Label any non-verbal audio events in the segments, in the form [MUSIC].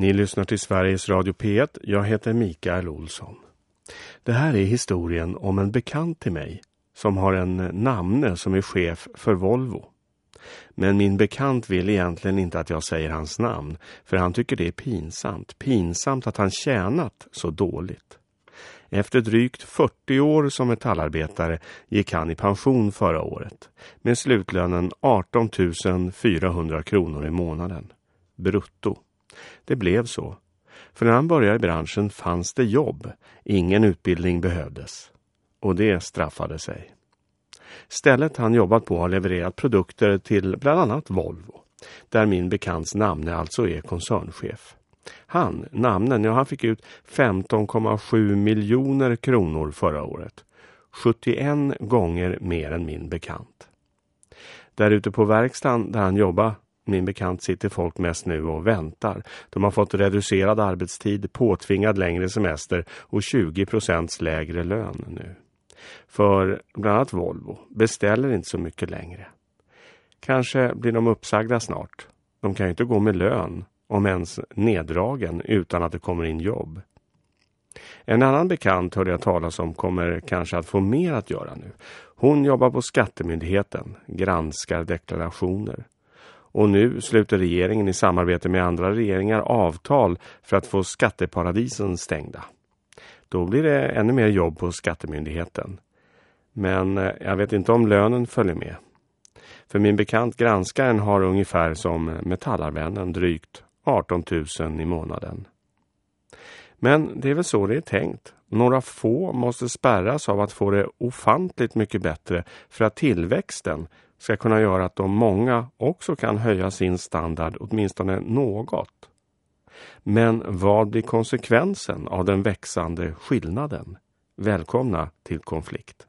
Ni lyssnar till Sveriges Radio P1. Jag heter Mikael Olsson. Det här är historien om en bekant till mig som har en namne som är chef för Volvo. Men min bekant vill egentligen inte att jag säger hans namn för han tycker det är pinsamt. Pinsamt att han tjänat så dåligt. Efter drygt 40 år som metallarbetare gick han i pension förra året med slutlönen 18 400 kronor i månaden. Brutto. Det blev så. För när han började i branschen fanns det jobb. Ingen utbildning behövdes. Och det straffade sig. Stället han jobbat på har levererat produkter till bland annat Volvo. Där min bekants namne alltså är koncernchef. Han, namnen, ja han fick ut 15,7 miljoner kronor förra året. 71 gånger mer än min bekant. Där ute på verkstaden där han jobbade min bekant sitter folk mest nu och väntar. De har fått reducerad arbetstid, påtvingad längre semester och 20 procents lägre lön nu. För bland annat Volvo beställer inte så mycket längre. Kanske blir de uppsagda snart. De kan ju inte gå med lön, om ens neddragen, utan att det kommer in jobb. En annan bekant hörde jag talas om kommer kanske att få mer att göra nu. Hon jobbar på Skattemyndigheten, granskar deklarationer. Och nu sluter regeringen i samarbete med andra regeringar avtal för att få skatteparadisen stängda. Då blir det ännu mer jobb på skattemyndigheten. Men eh, jag vet inte om lönen följer med. För min bekant granskaren har ungefär som metallarvännen drygt 18 000 i månaden. Men det är väl så det är tänkt. Några få måste spärras av att få det ofantligt mycket bättre för att tillväxten ska kunna göra att de många också kan höja sin standard åtminstone något. Men vad blir konsekvensen av den växande skillnaden? Välkomna till konflikt.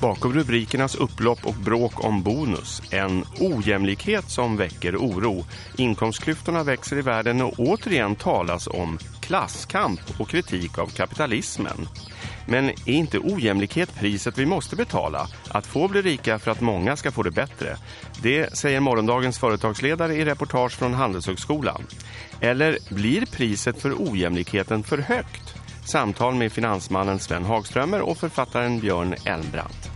Bakom rubrikernas upplopp och bråk om bonus. En ojämlikhet som väcker oro. Inkomstklyftorna växer i världen och återigen talas om klasskamp och kritik av kapitalismen. Men är inte ojämlikhet priset vi måste betala? Att få bli rika för att många ska få det bättre. Det säger morgondagens företagsledare i reportage från Handelshögskolan. Eller blir priset för ojämlikheten för högt? Samtal med finansmannen Sven Hagströmer och författaren Björn Elmbrandt.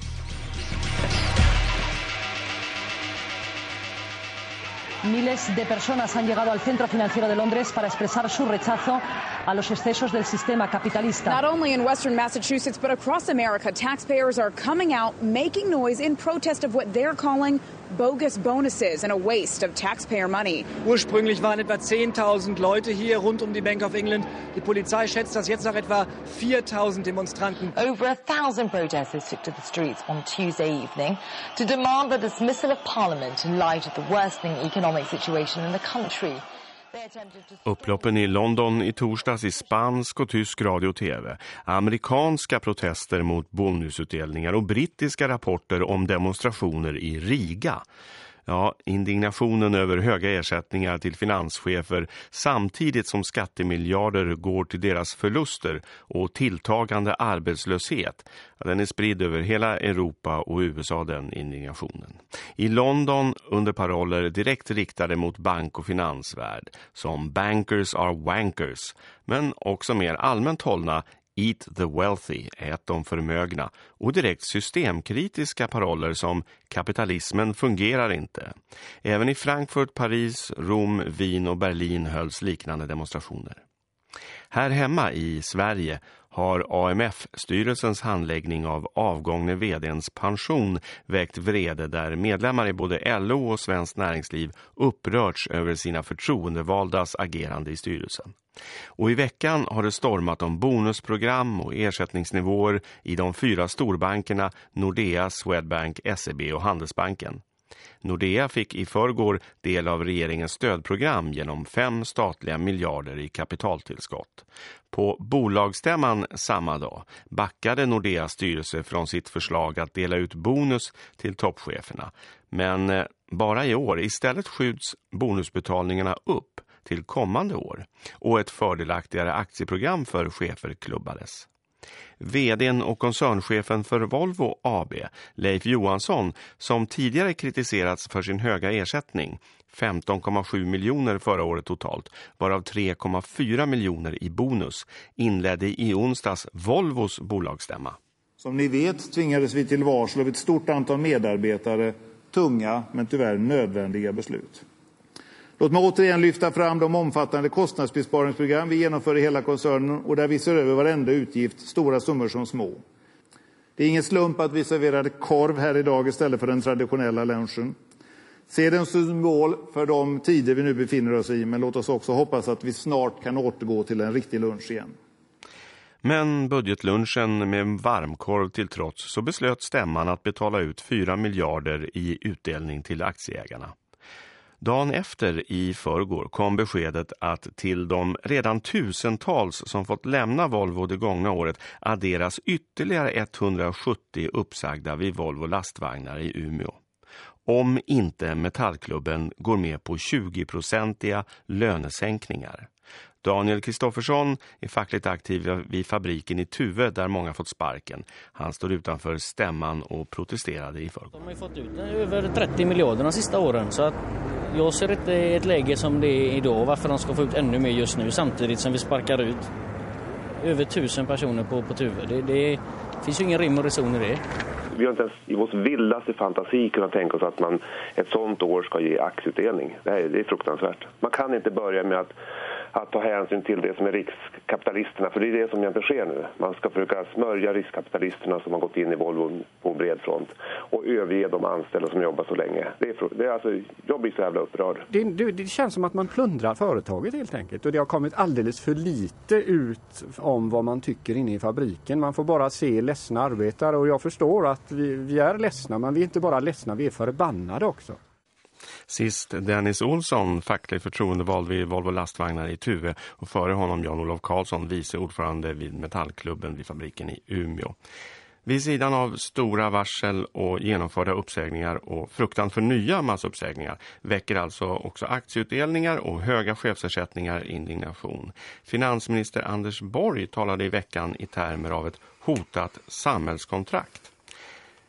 Miles de personas han llegado al centro financiero de Londres para expresar su rechazo a los excesos del sistema capitalista. Not only in western Massachusetts, but across America, taxpayers are coming out making noise in protest of what they're calling bogus bonuses and a waste of taxpayer money. Ursprünglich waren etwa 10.000 Leute hier rund um die Bank of England. Die Polizei schätzt, dass jetzt noch etwa 4.000 Demonstranten. Over a thousand protesters took to the streets on Tuesday evening to demand the dismissal of Parliament in light of the worsening economic situation in the country. Upploppen i London i torsdags i spansk och tysk radio och tv. Amerikanska protester mot bonusutdelningar och brittiska rapporter om demonstrationer i Riga. Ja, indignationen över höga ersättningar till finanschefer samtidigt som skattemiljarder går till deras förluster och tilltagande arbetslöshet. Den är spridd över hela Europa och USA den indignationen. I London under paroller direkt riktade mot bank- och finansvärld som Bankers are wankers men också mer allmänt hållna Eat the wealthy, ät de förmögna och direkt systemkritiska paroller som kapitalismen fungerar inte. Även i Frankfurt, Paris, Rom, Wien och Berlin hölls liknande demonstrationer. Här hemma i Sverige har AMF-styrelsens handläggning av avgångne vdns pension väckt vrede där medlemmar i både LO och Svenskt Näringsliv upprörts över sina förtroendevaldas agerande i styrelsen. Och i veckan har det stormat om bonusprogram och ersättningsnivåer i de fyra storbankerna Nordea, Swedbank, SEB och Handelsbanken. Nordea fick i förrgår del av regeringens stödprogram genom fem statliga miljarder i kapitaltillskott. På bolagsstämman samma dag backade Nordeas styrelse från sitt förslag att dela ut bonus till toppcheferna. Men eh, bara i år istället skjuts bonusbetalningarna upp till kommande år och ett fördelaktigare aktieprogram för chefer klubbades. VDn och koncernchefen för Volvo AB, Leif Johansson, som tidigare kritiserats för sin höga ersättning, 15,7 miljoner förra året totalt, varav 3,4 miljoner i bonus, inledde i onsdags Volvos bolagsstämma. Som ni vet tvingades vi till varsel av ett stort antal medarbetare, tunga men tyvärr nödvändiga beslut. Låt mig återigen lyfta fram de omfattande kostnadsbesparingsprogram vi genomför i hela koncernen och där vi ser över varenda utgift, stora summor som små. Det är ingen slump att vi serverade korv här idag istället för den traditionella lunchen. Se den som symbol för de tider vi nu befinner oss i, men låt oss också hoppas att vi snart kan återgå till en riktig lunch igen. Men budgetlunchen med varmkorv till trots så beslöt stämman att betala ut 4 miljarder i utdelning till aktieägarna. Dagen efter i förrgår kom beskedet att till de redan tusentals som fått lämna Volvo det gångna året adderas ytterligare 170 uppsagda vid Volvo lastvagnar i Umeå. Om inte Metallklubben går med på 20-procentiga lönesänkningar. Daniel Kristoffersson är fackligt aktiv vid fabriken i Tuve där många fått sparken. Han står utanför stämman och protesterade i förrgår. De har fått ut över 30 miljarder de sista åren så att jag ser inte ett läge som det är idag varför de ska få ut ännu mer just nu samtidigt som vi sparkar ut över tusen personer på, på Tuve. Det, det finns ju ingen rim och reson i det. Vi har inte ens i vår vildaste fantasi kunnat tänka oss att man ett sånt år ska ge aktieutdelning. Det, är, det är fruktansvärt. Man kan inte börja med att att ta hänsyn till det som är riskkapitalisterna. För det är det som egentligen sker nu. Man ska försöka smörja riskkapitalisterna som har gått in i Volvo på bred front och överge de anställda som jobbar så länge. Det är, det är alltså, jag blir så jävla upprörd. Det, det, det känns som att man plundrar företaget helt enkelt. Och det har kommit alldeles för lite ut om vad man tycker inne i fabriken. Man får bara se ledsna arbetare och jag förstår att vi, vi är ledsna men vi är inte bara ledsna, vi är förbannade också. Sist Dennis Olsson, facklig förtroendevald vid Volvo lastvagnar i Tuve och före honom Jan-Olof Karlsson, vice ordförande vid Metallklubben vid fabriken i Umeå. Vid sidan av stora varsel och genomförda uppsägningar och fruktan för nya massuppsägningar väcker alltså också aktieutdelningar och höga chefsersättningar indignation. Finansminister Anders Borg talade i veckan i termer av ett hotat samhällskontrakt.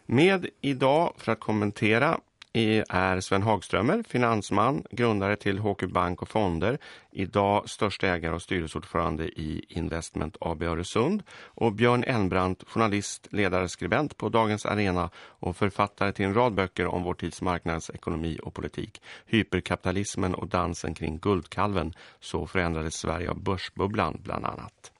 Med idag för att kommentera är Sven Hagströmer, finansman, grundare till HQ Bank och Fonder, idag största ägare och styrelseordförande i Investment AB Öresund och Björn Elmbrandt, journalist, ledarskribent på Dagens Arena och författare till en rad böcker om vår tids marknadsekonomi och politik. Hyperkapitalismen och dansen kring guldkalven, så förändrades Sverige av börsbubblan bland annat.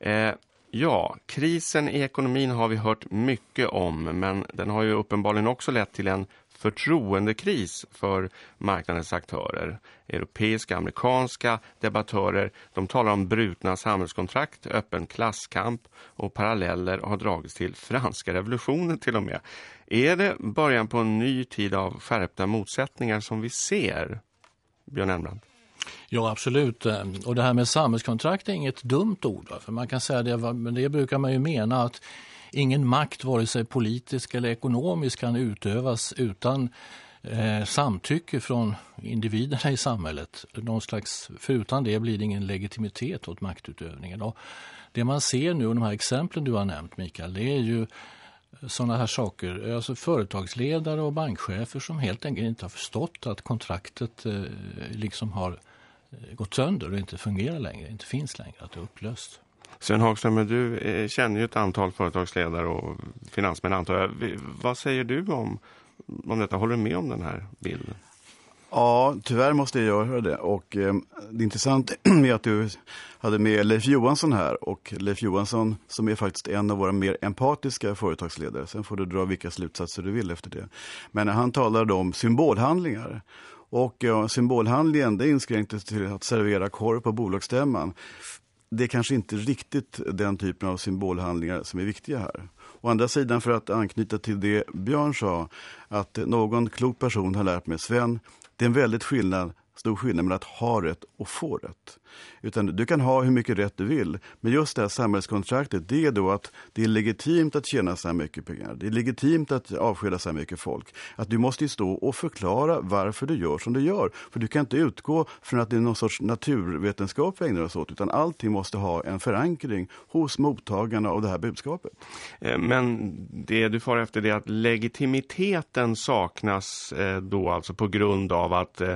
Eh, Ja, krisen i ekonomin har vi hört mycket om men den har ju uppenbarligen också lett till en förtroendekris för marknadens aktörer. Europeiska, amerikanska debattörer de talar om brutna samhällskontrakt, öppen klasskamp och paralleller har dragits till franska revolutionen till och med. Är det början på en ny tid av skärpta motsättningar som vi ser? Björn Elmbrand. Ja, absolut. Och det här med samhällskontrakt är inget dumt ord. För man kan säga det, men det brukar man ju mena att ingen makt, vare sig politisk eller ekonomisk, kan utövas utan eh, samtycke från individerna i samhället. Någon slags, förutan det blir det ingen legitimitet åt maktutövningen. Och det man ser nu, och de här exemplen du har nämnt Mikael, det är ju sådana här saker. Alltså företagsledare och bankchefer som helt enkelt inte har förstått att kontraktet eh, liksom har eh, gått sönder och inte fungerar längre, inte finns längre, att det är upplöst. Sven Hagström, du eh, känner ju ett antal företagsledare och finansmän antar jag. Vad säger du om, om detta? Håller du med om den här bilden? Ja, tyvärr måste jag göra det. Och eh, det [CLEARS THROAT] är intressant med att du hade med Leif Johansson här. Och Leif Johansson som är faktiskt en av våra mer empatiska företagsledare. Sen får du dra vilka slutsatser du vill efter det. Men han talade om symbolhandlingar. Och ja, symbolhandlingen det inskränktes till att servera korv på bolagsstämman det är kanske inte riktigt den typen av symbolhandlingar som är viktiga här. Å andra sidan för att anknyta till det Björn sa, att någon klok person har lärt mig, Sven, det är en väldigt skillnad stor skillnad mellan att ha rätt och få rätt. Utan du kan ha hur mycket rätt du vill. Men just det här samhällskontraktet, det är då att det är legitimt att tjäna så här mycket pengar. Det är legitimt att avskeda så här mycket folk. Att du måste stå och förklara varför du gör som du gör. För du kan inte utgå från att det är någon sorts naturvetenskap vi ägnar oss åt. Utan allting måste ha en förankring hos mottagarna av det här budskapet. Eh, men det du får efter det är att legitimiteten saknas eh, då alltså på grund av att eh,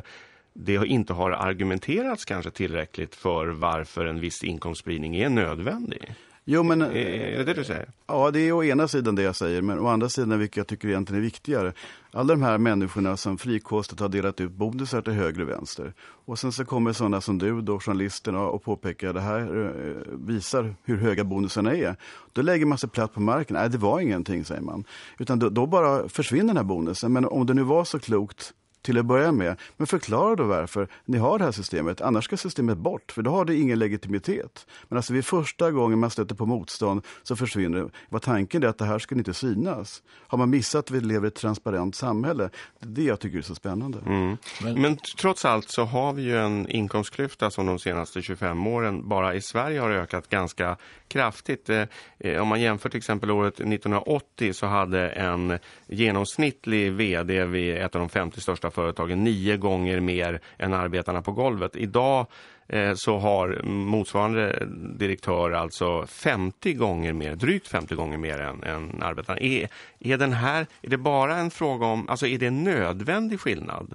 det inte har argumenterats kanske tillräckligt för varför en viss inkomstspridning är nödvändig. Jo, men, är det det du säger? Ja, det är å ena sidan det jag säger, men å andra sidan vilket jag tycker egentligen är viktigare. Alla de här människorna som frikostat har delat ut bonusar till höger och vänster. Och sen så kommer sådana som du, då, journalisterna, och påpekar att det här eh, visar hur höga bonusarna är. Då lägger man sig platt på marken. Nej, det var ingenting, säger man. Utan då, då bara försvinner den här bonusen. Men om det nu var så klokt till att börja med. Men förklara då varför ni har det här systemet. Annars ska systemet bort, för då har det ingen legitimitet. Men alltså vid första gången man stöter på motstånd så försvinner det. Vad tanken är att det här ska inte synas. Har man missat att vi lever i ett transparent samhälle? Det är det jag tycker är så spännande. Mm. Men, Men, trots allt så har vi ju en inkomstklyfta som de senaste 25 åren bara i Sverige har ökat ganska kraftigt. Eh, eh om man jämför till exempel året 1980 så hade en genomsnittlig vd vid ett av de 50 största företagen nio gånger mer än arbetarna på golvet. Idag eh, så har motsvarande direktör alltså 50 gånger mer, drygt 50 gånger mer än, än arbetarna. Är, är den här, är det bara en fråga om, alltså är det en nödvändig skillnad?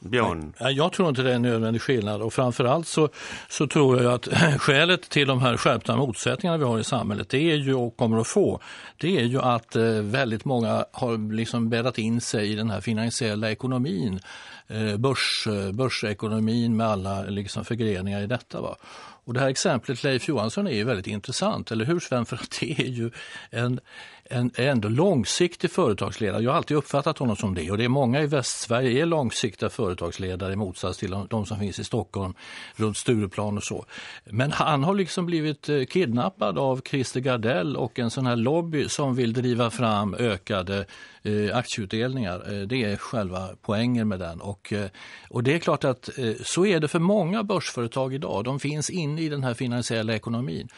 Björn? Jag tror inte det är en nödvändig skillnad och framförallt så, så tror jag att [CLEARS THROAT] skälet till de här skärpta motsättningarna vi har i samhället det är ju och kommer att få det är ju att eh, väldigt många har liksom bäddat in sig i den här finansiella ekonomin eh, börs, eh, börsekonomin med alla liksom förgreningar i detta. Va? Och det här exemplet Leif Johansson är ju väldigt intressant, eller hur Sven? [LAUGHS] För att det är ju en, en ändå långsiktig företagsledare. Jag har alltid uppfattat honom som det och det är många i Västsverige är långsiktiga företagsledare i motsats till de, de som finns i Stockholm runt Stureplan och så. Men han har liksom blivit eh, kidnappad av Christer Gardell och en sån här lobby som vill driva fram ökade eh, aktieutdelningar. Eh, det är själva poängen med den. Och, eh, och det är klart att eh, så är det för många börsföretag idag. De finns inne i den här finansiella ekonomin.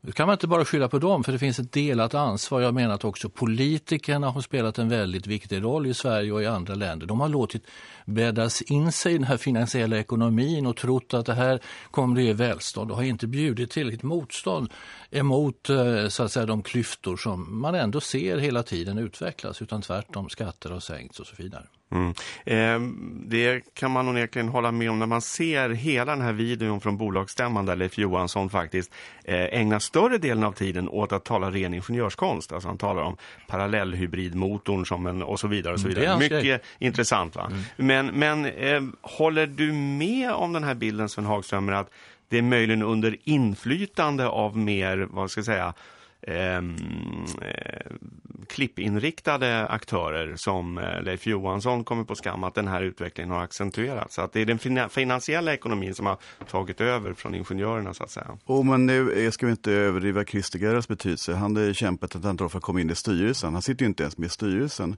Nu kan man inte bara skylla på dem för det finns ett delat ansvar. Jag menar att också politikerna har spelat en väldigt viktig roll i Sverige och i andra länder. De har låtit bäddas in sig i den här finansiella ekonomin och trott att det här kommer att ge välstånd och har inte bjudit tillräckligt motstånd emot eh, så att säga, de klyftor som man ändå ser hela tiden utvecklas utan tvärtom skatter har sänkts och så vidare. Mm. Eh, det kan man onekligen hålla med om när man ser hela den här videon från bolagsstämman där Leif Johansson faktiskt eh, ägnar större delen av tiden åt att tala ren ingenjörskonst. Alltså han talar om parallellhybridmotorn som en, och så vidare. Och så mm, vidare. Mycket grej. intressant va? Mm. Men, men eh, håller du med om den här bilden Sven Hagström att det är möjligen under inflytande av mer, vad ska jag säga, ehm, Ehm, eh, klippinriktade aktörer som eh, Leif Johansson kommer på skam att den här utvecklingen har accentuerats. Så att det är den finansiella ekonomin som har tagit över från ingenjörerna så att säga. Oh, men nu eh, ska vi inte överdriva Christer Gerras betydelse. Han har kämpat ett antal för att komma in i styrelsen. Han sitter ju inte ens med i styrelsen.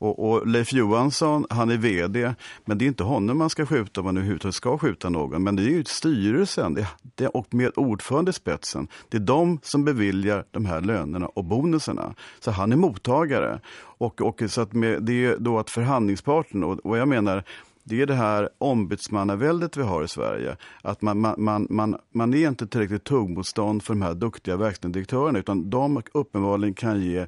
Och, och, Leif Johansson, han är vd, men det är inte honom man ska skjuta om man nu ska skjuta någon. Men det är ju styrelsen det, det, och med ordförande i spetsen. Det är de som beviljar de här lönerna och bonusarna. Så han är mottagare. Och, och så att med, det är då att förhandlingsparten, och, och jag menar det är det här ombudsmannaväldet vi har i Sverige. Att man, man, man, man, man är inte tillräckligt tuggmotstånd för de här duktiga verkställande direktörerna utan de uppenbarligen kan ge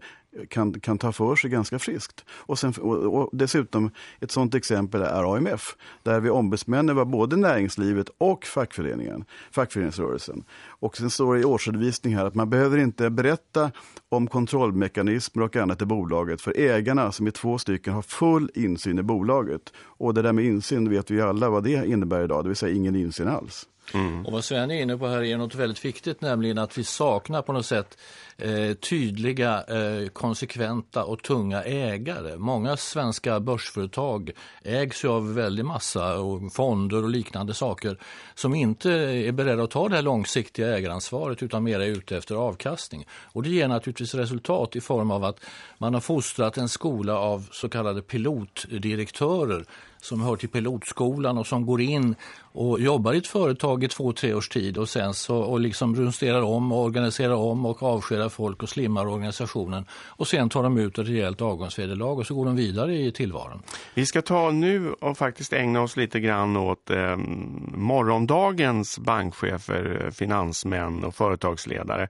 kan, kan ta för sig ganska friskt. Och, sen, och, och dessutom, ett sådant exempel är AMF, där vi ombudsmännen var både näringslivet och fackföreningen, fackföreningsrörelsen. Och sen står det i årsredovisning här att man behöver inte berätta om kontrollmekanismer och annat i bolaget, för ägarna som är två stycken har full insyn i bolaget. Och det där med insyn vet vi alla vad det innebär idag, det vill säga ingen insyn alls. Mm. Och vad Sven är inne på här är något väldigt viktigt, nämligen att vi saknar på något sätt eh, tydliga, eh, konsekventa och tunga ägare. Många svenska börsföretag ägs ju av väldigt massa och fonder och liknande saker som inte är beredda att ta det här långsiktiga ägaransvaret utan mer är ute efter avkastning. Och det ger naturligtvis resultat i form av att man har fostrat en skola av så kallade pilotdirektörer som hör till pilotskolan och som går in och jobbar i ett företag i två, tre års tid och sen så och liksom rumsterar om och organiserar om och avskedar folk och slimmar organisationen och sen tar de ut ett rejält avgångsvederlag och så går de vidare i tillvaron. Vi ska ta nu och faktiskt ägna oss lite grann åt eh, morgondagens bankchefer, finansmän och företagsledare.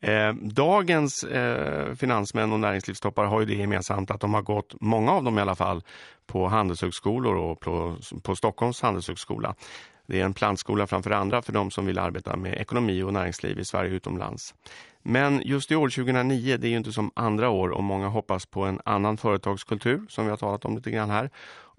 Eh, dagens eh, finansmän och näringslivstoppar har ju det gemensamt att de har gått, många av dem i alla fall, på handelshögskolor och på, på Stockholms handelshögskola. Det är en plantskola framför andra för de som vill arbeta med ekonomi och näringsliv i Sverige och utomlands. Men just i år 2009, det är ju inte som andra år och många hoppas på en annan företagskultur som vi har talat om lite grann här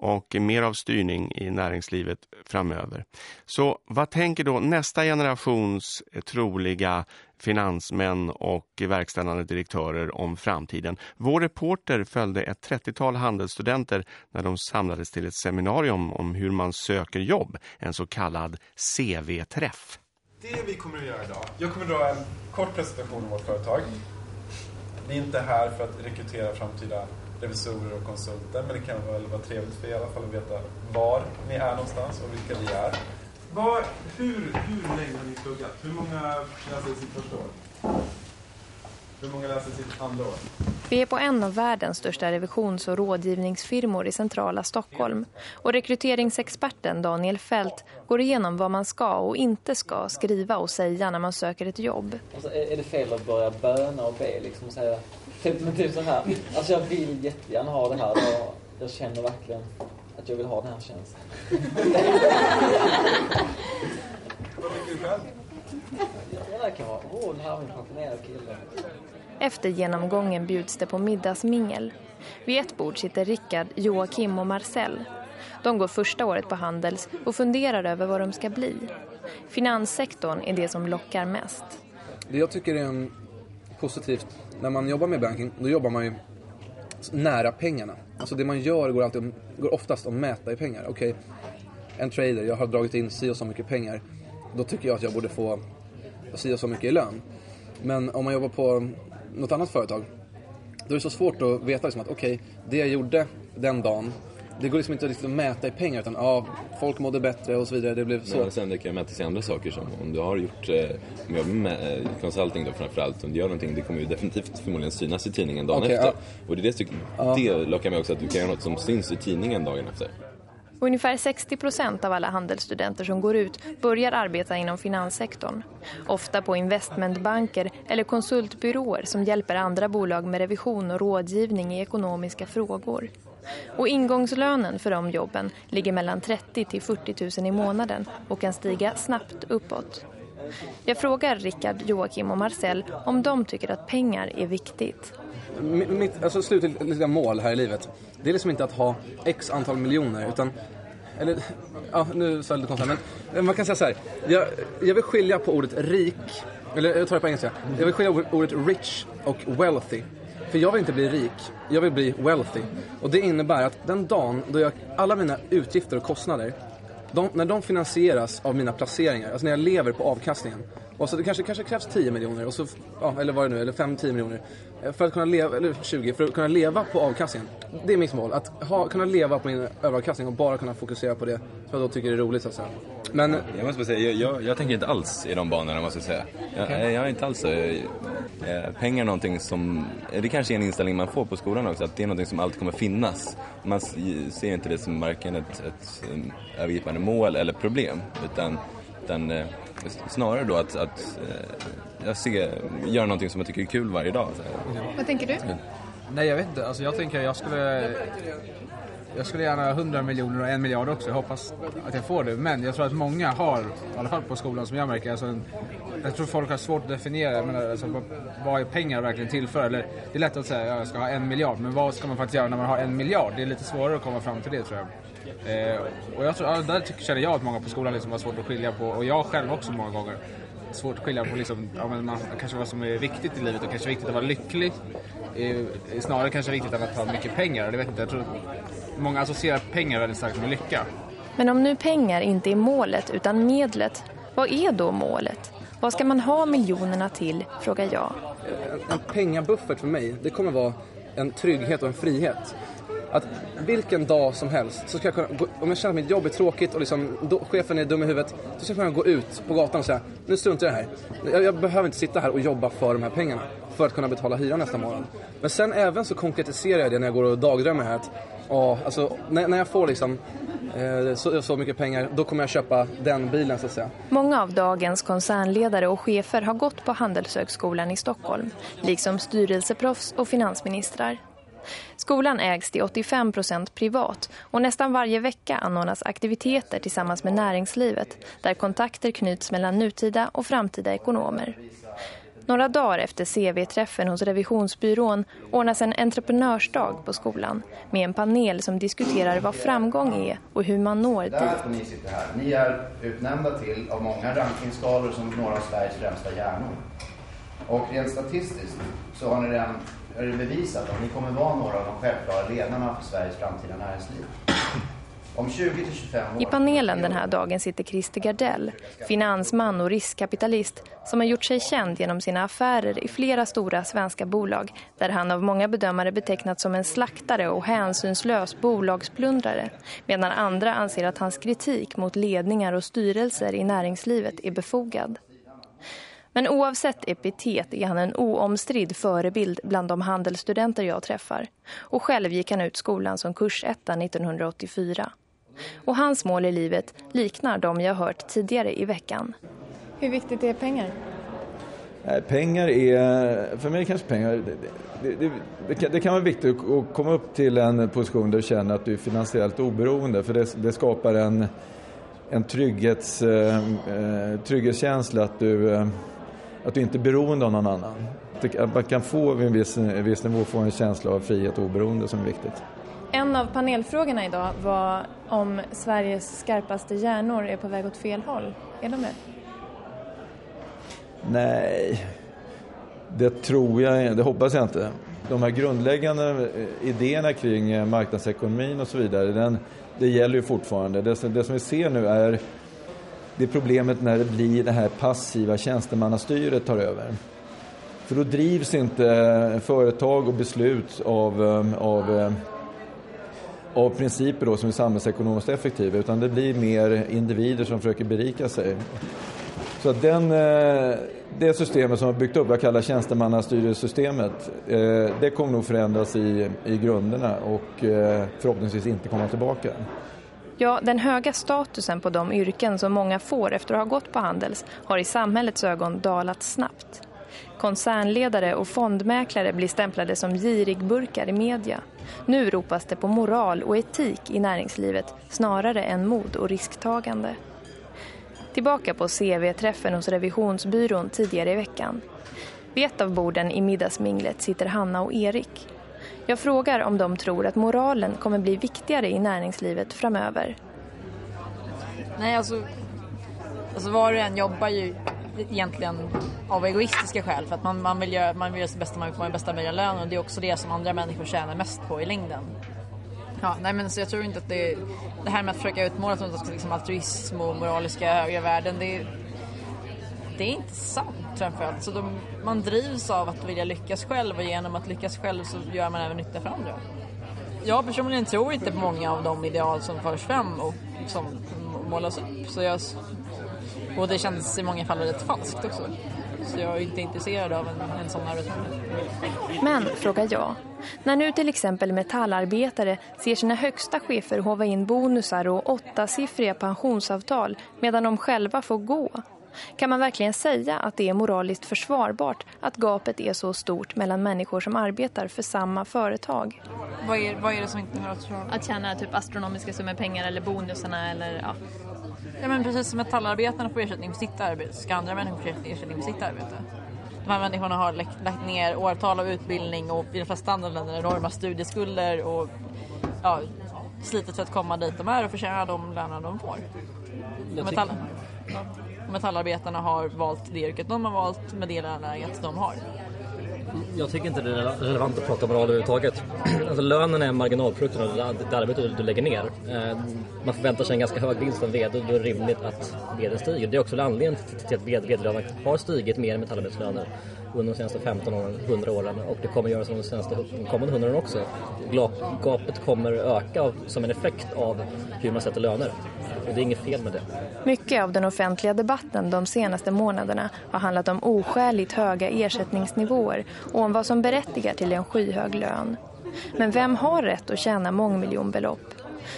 och mer av styrning i näringslivet framöver. Så vad tänker då nästa generations eh, troliga finansmän och verkställande direktörer om framtiden? Vår reporter följde ett 30-tal handelsstudenter när de samlades till ett seminarium om hur man söker jobb, en så kallad CV-träff. Det vi kommer att göra idag, jag kommer att dra en kort presentation om vårt företag. Vi är inte här för att rekrytera framtida revisorer och konsulter, men det kan väl vara trevligt för er i alla fall att veta var ni är någonstans och vilka vi är. Var, hur, hur länge har ni pluggat? Hur många läser sitt första år? Hur många läser sitt andra år? Vi är på en av världens största revisions- och rådgivningsfirmor i centrala Stockholm. Och rekryteringsexperten Daniel Fält går igenom vad man ska och inte ska skriva och säga när man söker ett jobb. Alltså, är det fel att börja böna och be liksom och säga typ, men typ så här. Alltså jag vill jättegärna ha det här. Och jag känner verkligen att jag vill ha den här tjänsten. Vad tycker du själv? Det där kan vara, åh, oh, det här var en pensionerad kille. Efter genomgången bjuds det på middagsmingel. Vid ett bord sitter Rickard, Joakim och Marcel. De går första året på Handels och funderar över vad de ska bli. Finanssektorn är det som lockar mest. Det jag tycker är positivt, när man jobbar med banking, då jobbar man ju nära pengarna. Alltså det man gör går, alltid, går oftast att mäta i pengar. Okej, okay, en trader, jag har dragit in si och så mycket pengar. Då tycker jag att jag borde få si och så mycket i lön. Men om man jobbar på något annat företag, då är det så svårt att veta liksom att okej, okay, det jag gjorde den dagen, det går liksom inte att mäta i pengar utan ja, folk mådde bättre och så vidare. Det blev så. Men sen det kan mätas i andra saker som om du har gjort, eh, om jag med eh, consulting då framförallt, om du gör någonting, det kommer ju definitivt förmodligen synas i tidningen dagen okay, efter. Ja. Och det, är det, ja. det lockar mig också att du kan göra något som syns i tidningen dagen efter. Ungefär 60 procent av alla handelsstudenter som går ut börjar arbeta inom finanssektorn. Ofta på investmentbanker eller konsultbyråer som hjälper andra bolag med revision och rådgivning i ekonomiska frågor. Och ingångslönen för de jobben ligger mellan 30 till 40 000 i månaden och kan stiga snabbt uppåt. Jag frågar Rickard, Joakim och Marcel om de tycker att pengar är viktigt. Mitt alltså, slutliga mål här i livet, det är liksom inte att ha x antal miljoner utan eller, ja, nu sa jag lite konstigt, men man kan säga så här. Jag, jag vill skilja på ordet rik, eller jag tar det på engelska. Jag vill skilja på ordet rich och wealthy. För jag vill inte bli rik, jag vill bli wealthy. Och det innebär att den dagen då jag, alla mina utgifter och kostnader, de, när de finansieras av mina placeringar, alltså när jag lever på avkastningen. Och så det kanske, kanske krävs 10 miljoner, och så, ja, eller vad det nu eller 5-10 miljoner. För att kunna leva, eller 20, för att kunna leva på avkastningen. Det är mitt mål, att ha, kunna leva på min överavkastning och bara kunna fokusera på det. Som jag då tycker är roligt så att säga. Men... Jag måste bara säga, jag, jag, jag tänker inte alls i de banorna måste jag säga. Jag, okay. jag är inte alls så... Eh, pengar är någonting som, det kanske är en inställning man får på skolan också, att det är någonting som alltid kommer finnas. Man ser inte det som varken ett, ett, övergripande mål eller problem, utan, utan eh, snarare då att, att eh, jag ser, gör någonting som jag tycker är kul varje dag. Vad tänker du? Nej, jag vet inte. Alltså, jag tänker jag skulle... Jag skulle gärna ha 100 miljoner och en miljard också. Jag hoppas att jag får det. Men jag tror att många har, i alla fall på skolan som jag märker, alltså en, jag tror folk har svårt att definiera men alltså, vad är pengar verkligen tillför. Eller, det är lätt att säga att jag ska ha en miljard, men vad ska man faktiskt göra när man har en miljard? Det är lite svårare att komma fram till det tror jag. Eh, och jag tror, ja, där tycker, känner jag att många på skolan liksom har svårt att skilja på, och jag själv också många gånger, svårt att skilja på liksom, ja, men man, kanske vad som är viktigt i livet och kanske viktigt att vara lycklig. Eh, snarare kanske viktigt än att ha mycket pengar. Det vet inte, jag tror många associerar pengar väldigt starkt med lycka. Men om nu pengar inte är målet utan medlet, vad är då målet? Vad ska man ha miljonerna till, frågar jag. En, en pengabuffert för mig, det kommer vara en trygghet och en frihet. Att vilken dag som helst så ska jag kunna, gå, om jag känner att mitt jobb är tråkigt och liksom, då, chefen är dum i huvudet, så ska jag kunna gå ut på gatan och säga nu struntar jag i det här. Jag, jag behöver inte sitta här och jobba för de här pengarna för att kunna betala hyran nästa morgon. Men sen även så konkretiserar jag det när jag går och dagdrömmer här att åh, alltså, när, när jag får liksom eh, så, så mycket pengar, då kommer jag köpa den bilen så att säga. Många av dagens koncernledare och chefer har gått på Handelshögskolan i Stockholm, liksom styrelseproffs och finansministrar. Skolan ägs till 85 procent privat och nästan varje vecka anordnas aktiviteter tillsammans med näringslivet där kontakter knyts mellan nutida och framtida ekonomer. Några dagar efter CV-träffen hos revisionsbyrån ordnas en entreprenörsdag på skolan med en panel som diskuterar vad framgång är och hur man når dit. Ni, här. ni är utnämnda till av många rankingskalor som några av Sveriges främsta hjärnor. Och rent statistiskt så har ni redan är det bevisat att ni kommer vara några av de självklara ledarna för Sveriges framtida näringsliv. Om 20 till 25 år... I panelen den här dagen sitter Christer Gardell, finansman och riskkapitalist som har gjort sig känd genom sina affärer i flera stora svenska bolag där han av många bedömare betecknats som en slaktare och hänsynslös bolagsplundrare medan andra anser att hans kritik mot ledningar och styrelser i näringslivet är befogad. Men oavsett epitet är han en oomstridd förebild bland de handelsstudenter jag träffar. Och själv gick han ut skolan som kursetta 1984. Och hans mål i livet liknar de jag hört tidigare i veckan. Hur viktigt är pengar? Pengar är, för mig kanske pengar, det, det, det, kan, det, kan, vara viktigt att komma upp till en position där du känner att du är finansiellt oberoende för det, skapar en, en trygghets, eh, trygghetskänsla att du eh, att du inte är beroende av någon annan. Att man kan få vid en viss, en viss nivå få en känsla av frihet och oberoende som är viktigt. En av panelfrågorna idag var om Sveriges skarpaste hjärnor är på väg åt fel håll. Är de det? Nej, det tror jag det hoppas jag inte. De här grundläggande idéerna kring marknadsekonomin och så vidare, den, det gäller ju fortfarande. Det, det som vi ser nu är det är problemet när det blir det här passiva tjänstemannastyret tar över. För då drivs inte eh, företag och beslut av, eh, av, eh, av principer då som är samhällsekonomiskt effektiva utan det blir mer individer som försöker berika sig. Så att den, det systemet som har byggt upp, jag kallar tjänstemannastyrelsesystemet, det kommer nog förändras i, i grunderna och förhoppningsvis inte komma tillbaka. Ja, den höga statusen på de yrken som många får efter att ha gått på Handels har i samhällets ögon dalat snabbt. Koncernledare och fondmäklare blir stämplade som girigburkar i media. Nu ropas det på moral och etik i näringslivet snarare än mod och risktagande. Tillbaka på CV-träffen hos revisionsbyrån tidigare i veckan. Vid ett av borden i middagsminglet sitter Hanna och Erik. Jag frågar om de tror att moralen kommer bli viktigare i näringslivet framöver. Nej, alltså, alltså var och en jobbar ju egentligen av egoistiska skäl för att man, man, vill, göra, man vill göra sitt bästa, man vill få den bästa möjliga lön och det är också det som andra människor tjänar mest på i längden. Ja, nej men så jag tror inte att det, det här med att försöka utmåla som liksom altruism och moraliska högre värden, det, det är inte sant framförallt. Så de, man drivs av att vilja lyckas själv och genom att lyckas själv så gör man även nytta för andra. Jag personligen tror inte på många av de ideal som förs fram och som målas upp. Så jag, och det känns i många fall rätt falskt också. Så jag är inte intresserad av en, en sån narrativ. Men, frågar jag, när nu till exempel metallarbetare ser sina högsta chefer hova in bonusar och åttasiffriga pensionsavtal medan de själva får gå kan man verkligen säga att det är moraliskt försvarbart att gapet är så stort mellan människor som arbetar för samma företag? Vad är, vad är det som inte är moraliskt försvarbart? Att tjäna typ astronomiska summor pengar eller bonusarna eller ja. Ja men precis som metallarbetarna får ersättning för sitt arbete ska andra människor få ersättning för sitt arbete. De här människorna har lagt ner årtal av utbildning och i de flesta andra länder enorma studieskulder och ja, slitit för att komma dit de är och förtjäna de löner de får. Metall... Ja metallarbetarna har valt det yrket de har valt med det läget de har. Jag tycker inte det är relevant att prata moral överhuvudtaget. [CLEARS THROAT] Alltså lönen är marginalprodukten av det arbete du lägger ner. Eh, man förväntar sig en ganska hög vinst från vd och då är det rimligt att vd stiger. Det är också anledningen till att vd-lönen har stigit mer än metallarbetslöner under de senaste 15 åren, 100 åren och det kommer göra så de senaste kommande 100 åren också. Gapet kommer öka som en effekt av hur man sätter löner. Och det är inget fel med det. Mycket av den offentliga debatten de senaste månaderna har handlat om oskäligt höga ersättningsnivåer och om vad som berättigar till en skyhög lön. Men vem har rätt att tjäna mångmiljonbelopp?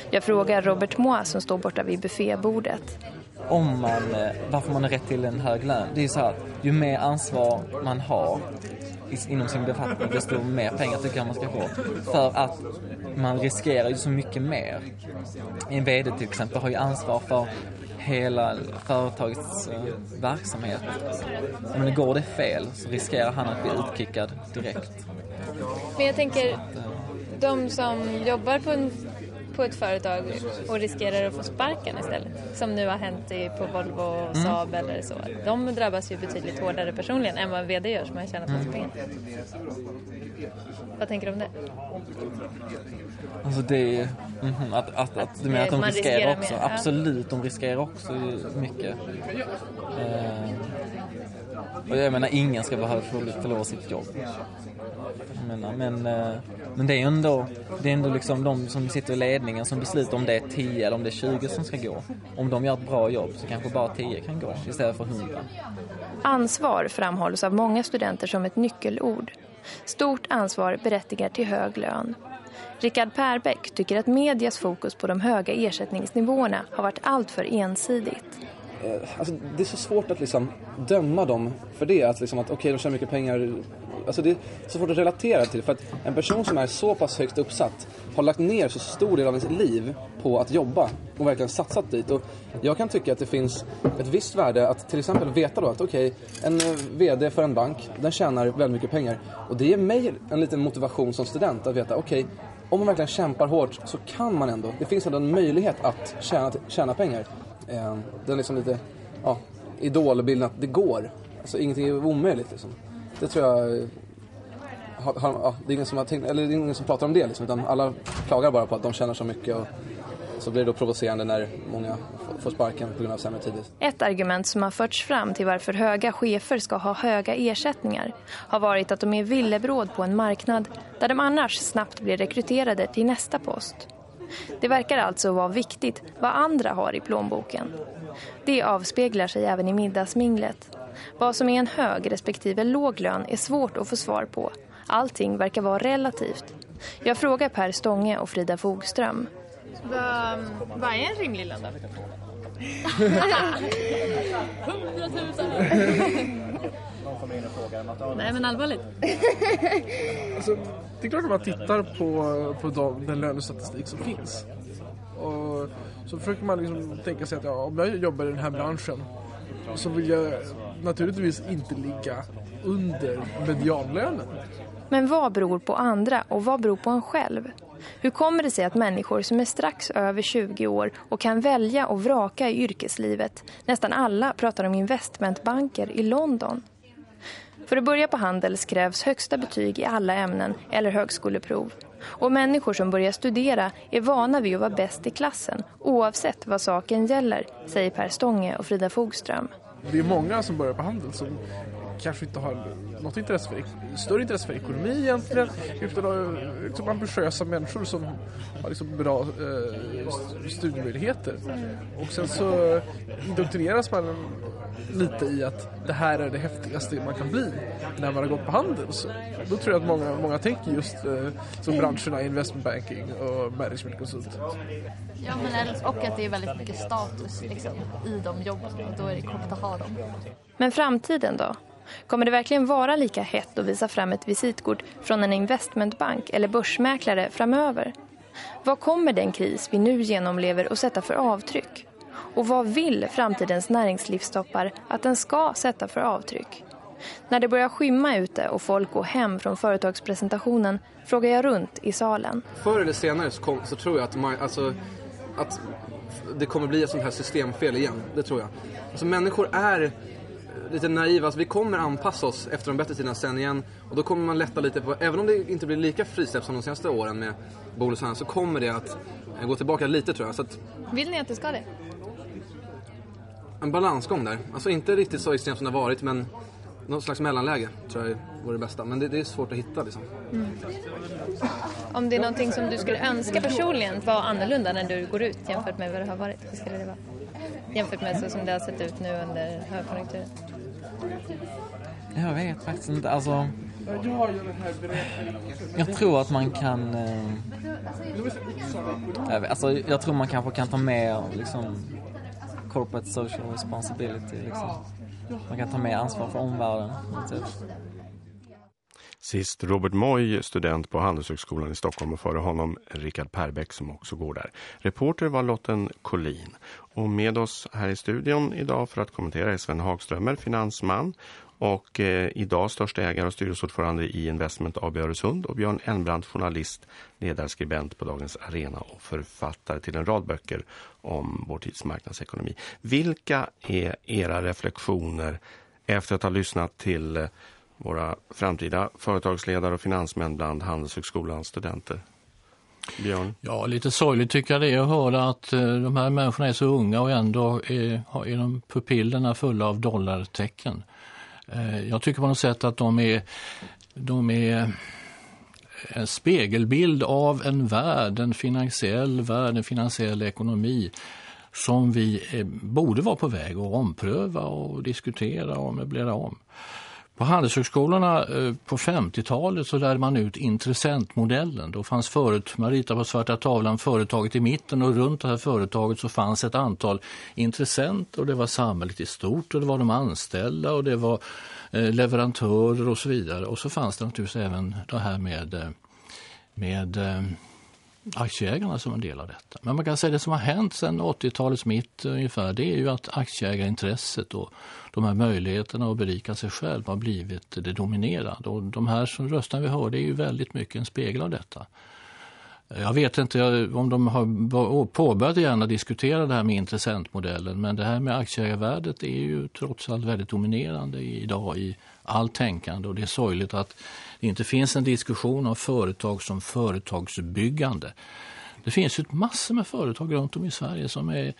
Jag frågar Robert Moa som står borta vid buffébordet om man, eh, varför man har rätt till en hög lön. Det är så här, ju mer ansvar man har inom sin befattning, desto mer pengar tycker jag man ska få. För att man riskerar ju så mycket mer. En VD till exempel har ju ansvar för hela företagets uh, verksamhet. Men går det fel så riskerar han att bli utkickad direkt. Men jag tänker, de som jobbar på en på ett företag och riskerar att få sparken istället. Som nu har hänt på Volvo och mm. Saab mm. eller så. De drabbas ju betydligt hårdare personligen än vad en VD gör som har tjänat massa mm. pengar. Vad tänker du om det? Alltså det är... Mm, att, att, att, du menar att de riskerar, riskerar också? Mer, ja. Absolut, de riskerar också mycket. Uh, och jag menar, ingen ska behöva förlora sitt jobb. Menar, men, eh, men det är ändå, det är ändå liksom de som sitter i ledningen som beslutar om det är 10 eller om det är 20 som ska gå. Om de gör ett bra jobb så kanske bara 10 kan gå istället för 100. Ansvar framhålls av många studenter som ett nyckelord. Stort ansvar berättigar till hög lön. Rickard Perbeck tycker att medias fokus på de höga ersättningsnivåerna har varit alltför ensidigt. Eh, alltså, det är så svårt att liksom döma dem för det. Att, liksom, att okej, okay, de tjänar mycket pengar. Alltså, det är så svårt att relatera till. För att en person som är så pass högt uppsatt har lagt ner så stor del av sitt liv på att jobba och verkligen satsat dit. Och jag kan tycka att det finns ett visst värde att till exempel veta då att okej, okay, en eh, VD för en bank, den tjänar väldigt mycket pengar. Och det ger mig en liten motivation som student att veta okej, okay, om man verkligen kämpar hårt så kan man ändå, det finns ändå en möjlighet att tjäna, tjäna pengar. Eh, den liksom lite, ja, idolbilden att det går. Alltså ingenting är omöjligt liksom. Det tror jag eh, har, har, ja, det är ingen som har tänkt, eller det är ingen som pratar om det liksom, utan alla klagar bara på att de tjänar så mycket och så blir det då provocerande när många får sparken på grund av sämre tider. Ett argument som har förts fram till varför höga chefer ska ha höga ersättningar har varit att de är villebråd på en marknad där de annars snabbt blir rekryterade till nästa post. Det verkar alltså vara viktigt vad andra har i plånboken. Det avspeglar sig även i middagsminglet. Vad som är en hög respektive låg lön är svårt att få svar på. Allting verkar vara relativt. Jag frågar Per Stånge och Frida Fogström. Vad, vad är en rimlig lön då? Nej men allvarligt. alltså, det är klart att man tittar på, på de, den lönestatistik som finns. Och så försöker man liksom tänka sig att ja, om jag jobbar i den här branschen så vill jag naturligtvis inte ligga under medianlönen. Men vad beror på andra och vad beror på en själv? Hur kommer det sig att människor som är strax över 20 år och kan välja och vraka i yrkeslivet, nästan alla pratar om investmentbanker i London, för att börja på Handels krävs högsta betyg i alla ämnen eller högskoleprov. Och människor som börjar studera är vana vid att vara bäst i klassen, oavsett vad saken gäller, säger Per Stånge och Frida Fogström. Det är många som börjar på handel som kanske inte har något intresse för, större intresse för ekonomi egentligen utan har liksom ambitiösa människor som har liksom bra eh, studiemöjligheter. Och sen så indoktrineras man lite i att det här är det häftigaste man kan bli när man har gått på handel. Så då tror jag att många, många tänker just eh, som branscherna investment banking och management consult. Ja, men och att det är väldigt mycket status liksom, i de jobben och då är det coolt att ha dem. Men framtiden då? Kommer det verkligen vara lika hett att visa fram ett visitkort från en investmentbank eller börsmäklare framöver? Vad kommer den kris vi nu genomlever att sätta för avtryck? Och vad vill framtidens näringslivstoppar att den ska sätta för avtryck? När det börjar skymma ute och folk går hem från företagspresentationen frågar jag runt i salen. Förr eller senare så, kom, så tror jag att, man, alltså, att det kommer bli ett sånt här systemfel igen. Det tror jag. Alltså människor är lite naiva. Alltså, vi kommer anpassa oss efter de bättre tiderna sen igen. Och då kommer man lätta lite på, även om det inte blir lika frisläpp som de senaste åren med bonusarna, så kommer det att eh, gå tillbaka lite tror jag. Så att, Vill ni att det ska det? en balansgång där. Alltså inte riktigt så extremt som det har varit, men något slags mellanläge tror jag vore det bästa. Men det, det är svårt att hitta liksom. Mm. Om det är någonting som du skulle önska personligen var annorlunda när du går ut jämfört med vad det har varit, hur skulle det vara? Jämfört med så som det har sett ut nu under högkonjunkturen. Jag vet faktiskt inte. Alltså, jag tror att man kan... Eh, alltså, jag tror man kanske kan ta med liksom, corporate social responsibility. Liksom. Man kan ta med ansvar för omvärlden. Typ. Sist Robert Moy, student på Handelshögskolan i Stockholm och före honom Richard Perbeck som också går där. Reporter var Lotten Collin. Och med oss här i studion idag för att kommentera är Sven Hagströmer, finansman och eh, idag största ägare och styrelseordförande i Investment AB Öresund och Björn Elmbrandt, journalist, ledarskribent på Dagens Arena och författare till en rad böcker om vår tids marknadsekonomi. Vilka är era reflektioner efter att ha lyssnat till eh, våra framtida företagsledare och finansmän bland Handelshögskolans studenter? Björn? Ja, lite sorgligt tycker jag det är att höra att eh, de här människorna är så unga och ändå är, är de pupillerna fulla av dollartecken. Eh, jag tycker på något sätt att de är, de är en spegelbild av en värld, en finansiell värld, en finansiell ekonomi som vi eh, borde vara på väg att ompröva och diskutera och möblera om. På handelshögskolorna eh, på 50-talet så lärde man ut intressentmodellen. Då fanns förut, man ritade på svarta tavlan företaget i mitten och runt det här företaget så fanns ett antal intressenter och det var samhället i stort och det var de anställda och det var eh, leverantörer och så vidare. Och så fanns det naturligtvis även det här med, eh, med aktieägarna som en del av detta. Men man kan säga att det som har hänt sedan 80-talets mitt ungefär det är ju att aktieägarintresset och de här möjligheterna att berika sig själv har blivit det dominerande. Och de här som röstar vi hör det är ju väldigt mycket en spegel av detta. Jag vet inte om de har påbörjat gärna diskutera det här med intressentmodellen men det här med aktieägarvärdet är ju trots allt väldigt dominerande idag i allt tänkande och det är sorgligt att det inte finns en diskussion om företag som företagsbyggande. Det finns ju massor med företag runt om i Sverige som, är,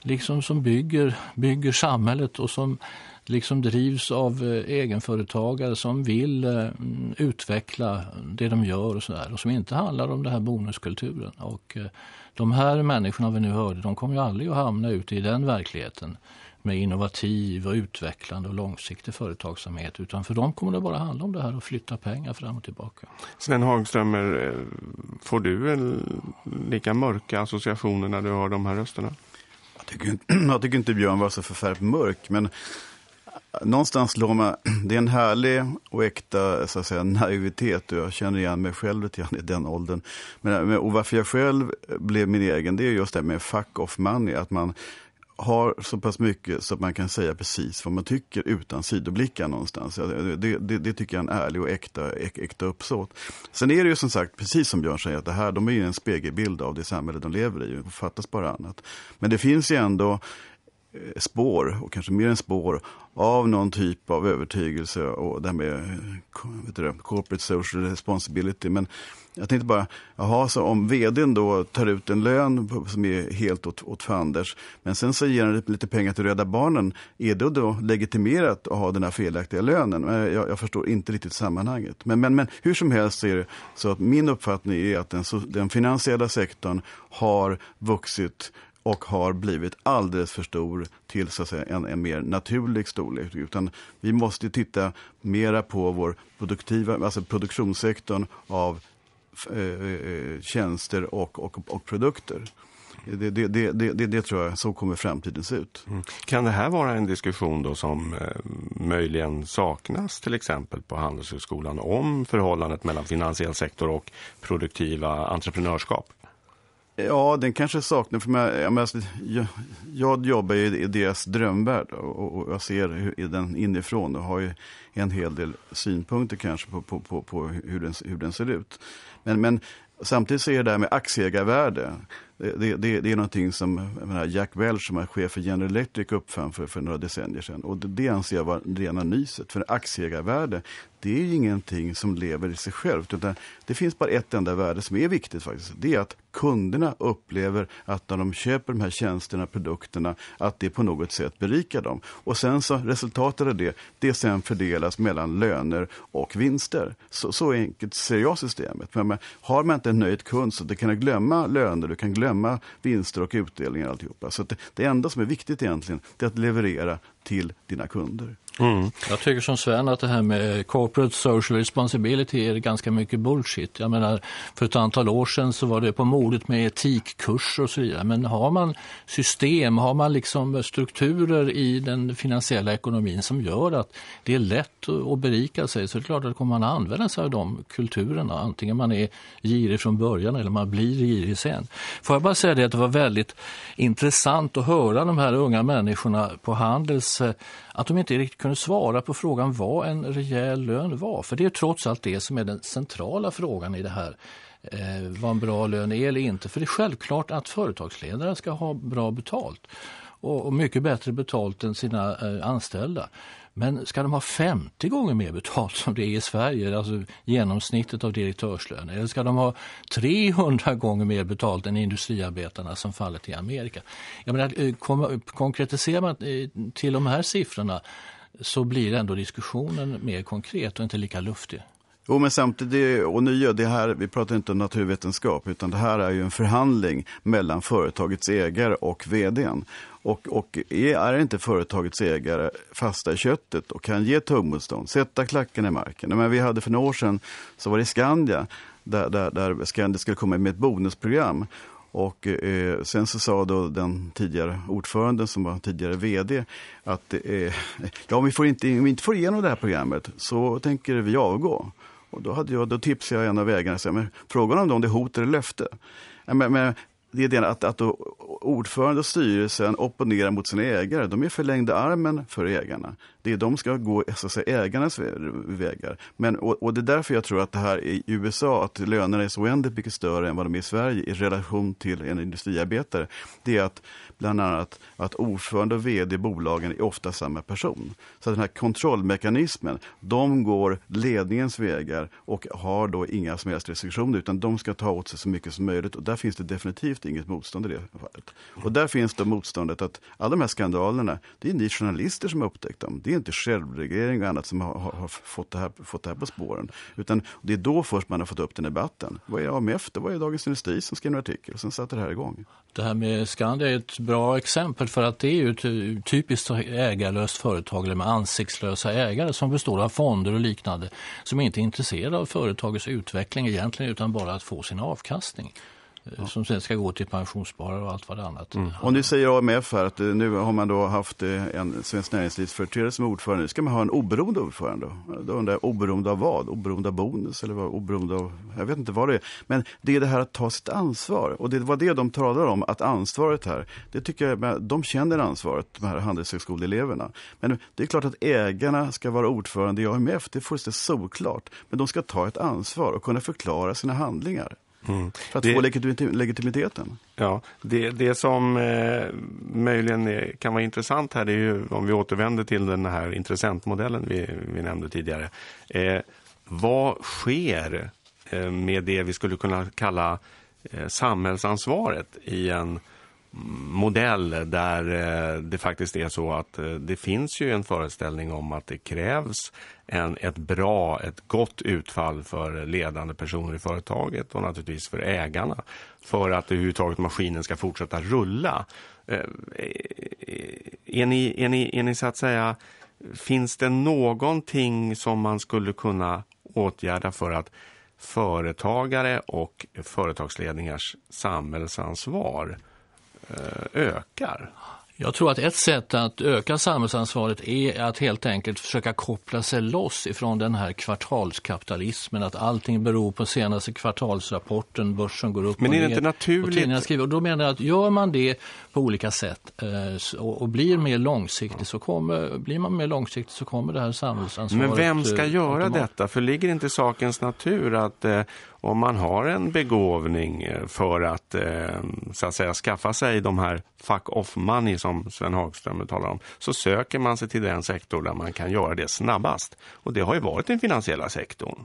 liksom som bygger, bygger samhället och som liksom drivs av eh, egenföretagare som vill eh, mm, utveckla det de gör och sådär och som inte handlar om den här bonuskulturen. Och eh, de här människorna vi nu hörde, de kommer ju aldrig att hamna ute i den verkligheten med innovativ och utvecklande och långsiktig företagsamhet utan för dem kommer det bara handla om det här att flytta pengar fram och tillbaka. Sven Hagströmer, får du en lika mörka associationer när du hör de här rösterna? Jag tycker, [CLEARS THROAT] jag tycker inte Björn var så förfärligt mörk men någonstans slår man, [CLEARS THROAT] det är en härlig och äkta så att säga, naivitet och jag känner igen mig själv lite grann i den åldern. Men, och varför jag själv blev min egen, det är just det med fuck off money, att man har så pass mycket så att man kan säga precis vad man tycker utan sidoblickar någonstans. Det, det, det tycker jag är en ärlig och äkta, äkta uppsåt. Sen är det ju som sagt, precis som Björn säger, att det här, de är ju en spegelbild av det samhälle de lever i. Det fattas bara annat. Men det finns ju ändå eh, spår, och kanske mer än spår, av någon typ av övertygelse och det här med eh, vet du, corporate social responsibility. Men jag tänkte bara, jaha, så om vdn då tar ut en lön som är helt åt, åt fanders, men sen så ger han lite pengar till Rädda Barnen, är det då legitimerat att ha den här felaktiga lönen? Eh, jag, jag förstår inte riktigt sammanhanget. Men, men, men hur som helst är det så att min uppfattning är att den, den finansiella sektorn har vuxit och har blivit alldeles för stor till så att säga, en, en mer naturlig storlek. Utan vi måste titta mera på vår produktiva, alltså produktionssektorn av Eh, eh, eh, tjänster och, och, och produkter. Det, det, det, det, det, tror jag, så kommer framtiden se ut. Mm. Kan det här vara en diskussion då som eh, möjligen saknas till exempel på Handelshögskolan om förhållandet mellan finansiell sektor och produktiva entreprenörskap? Ja, den kanske saknar, för mig, jag, alltså, jag, jag jobbar ju i deras drömvärld och, och, jag ser hur, den inifrån och har ju en hel del synpunkter kanske på, på, på, på hur, den, hur den ser ut. Men, men samtidigt så är det där med aktieägarvärde det, det, det, är någonting som menar, Jack Welch som är chef för General Electric uppfann för, för några decennier sedan. Och det, det anser jag vara rena nyset. För aktieägarvärde, det är ju ingenting som lever i sig självt. Utan det finns bara ett enda värde som är viktigt faktiskt. Det är att kunderna upplever att när de köper de här tjänsterna, produkterna, att det på något sätt berikar dem. Och sen så resultatet av det, det sen fördelas mellan löner och vinster. Så, så enkelt ser jag systemet. Men, men har man inte en nöjd kund så du kan glömma löner, du kan glömma glömma vinster och utdelningar alltihopa. Så det, det enda som är viktigt egentligen är att leverera till dina kunder. Mm. Jag tycker som Sven att det här med corporate social responsibility är ganska mycket bullshit. Jag menar, för ett antal år sedan så var det på modet med etikkurs och så vidare. Men har man system, har man liksom strukturer i den finansiella ekonomin som gör att det är lätt att berika sig så är det klart att kommer man använda sig av de kulturerna. Antingen man är girig från början eller man blir girig sen. Får jag bara säga det att det var väldigt intressant att höra de här unga människorna på Handels eh, att de inte riktigt kunde svara på frågan vad en rejäl lön var. För det är trots allt det som är den centrala frågan i det här. Eh, vad en bra lön är eller inte. För det är självklart att företagsledare ska ha bra betalt. Och, och mycket bättre betalt än sina eh, anställda. Men ska de ha 50 gånger mer betalt som det är i Sverige, alltså genomsnittet av direktörslöner? Eller ska de ha 300 gånger mer betalt än industriarbetarna som fallet i Amerika? Jag menar, eh, kom, konkretiserar man eh, till de här siffrorna så blir ändå diskussionen mer konkret och inte lika luftig. Jo, men samtidigt, och nya, det här, vi pratar inte om naturvetenskap, utan det här är ju en förhandling mellan företagets ägare och vdn. Och, och är inte företagets ägare fasta i köttet och kan ge tuggmotstånd, sätta klacken i marken. Men vi hade för några år sedan, så var det Skandia, där, där, där Skandia skulle komma med ett bonusprogram. Och eh, sen så sa då den tidigare ordföranden som var tidigare vd att eh, [LAUGHS] ja, om, vi får inte, om vi inte får igenom det här programmet så tänker vi avgå. Och då, hade jag, då tipsade jag en av ägarna, så, men frågan om det är hot eller löfte. Men, men, det är det att, att ordförande och styrelsen opponerar mot sina ägare. De är förlängda armen för ägarna. Det är de ska gå så att säga, ägarnas vägar. Men, och, och, det är därför jag tror att det här i USA, att lönerna är så oändligt mycket större än vad de är i Sverige i relation till en industriarbetare. Det är att bland annat att ordförande och vd i bolagen är ofta samma person. Så den här kontrollmekanismen, de går ledningens vägar och har då inga som helst restriktioner utan de ska ta åt sig så mycket som möjligt och där finns det definitivt inget motstånd i det fallet. Och där finns det motståndet att alla de här skandalerna, det är ni journalister som har upptäckt dem. Det är inte självreglering och annat som har, har, fått, det här, fått det här på spåren. Utan det är då först man har fått upp den debatten. Vad är AMF? Det var ju Dagens Industri som skrev en artikel och sen satte det här igång. Det här med Skandia är ett bra exempel för att det är ju ett typiskt ägarlöst företag eller med ansiktslösa ägare som består av fonder och liknande som inte är intresserade av företagets utveckling egentligen utan bara att få sin avkastning. Ja. som sen ska gå till pensionssparare och allt vad det annat. Mm. Och nu säger AMF här att eh, nu har man då haft eh, en svensk näringslivsföreträdare som ordförande. Nu ska man ha en oberoende ordförande. Då undrar jag, oberoende av vad? Oberoende av bonus eller vad? oberoende av, jag vet inte vad det är. Men det är det här att ta sitt ansvar. Och det var det de talade om, att ansvaret här, det tycker jag, de känner ansvaret, de här handelshögskoleeleverna. Men det är klart att ägarna ska vara ordförande i AMF, det är fullständigt solklart. Men de ska ta ett ansvar och kunna förklara sina handlingar. Mm. För att det, få legitimiteten. Ja, det, det som eh, möjligen är, kan vara intressant här är ju om vi återvänder till den här intressentmodellen vi, vi nämnde tidigare. Eh, vad sker eh, med det vi skulle kunna kalla eh, samhällsansvaret i en modell där eh, det faktiskt är så att eh, det finns ju en föreställning om att det krävs en, ett bra, ett gott utfall för ledande personer i företaget och naturligtvis för ägarna för att överhuvudtaget maskinen ska fortsätta rulla. Eh, är ni, är ni, är ni så att säga, finns det någonting som man skulle kunna åtgärda för att företagare och företagsledningars samhällsansvar ökar? Jag tror att ett sätt att öka samhällsansvaret är att helt enkelt försöka koppla sig loss ifrån den här kvartalskapitalismen. Att allting beror på senaste kvartalsrapporten, börsen går upp Men och är det ner. inte naturligt? Och, skriver. och då menar jag att gör man det på olika sätt eh, och, blir mer långsiktig så kommer, blir man mer långsiktig så kommer det här samhällsansvaret Men vem ska eh, göra detta? För ligger inte sakens natur att eh, om man har en begåvning eh, för att eh, så att säga skaffa sig de här fuck off money som Sven Hagström talar om så söker man sig till den sektor där man kan göra det snabbast. Och det har ju varit den finansiella sektorn.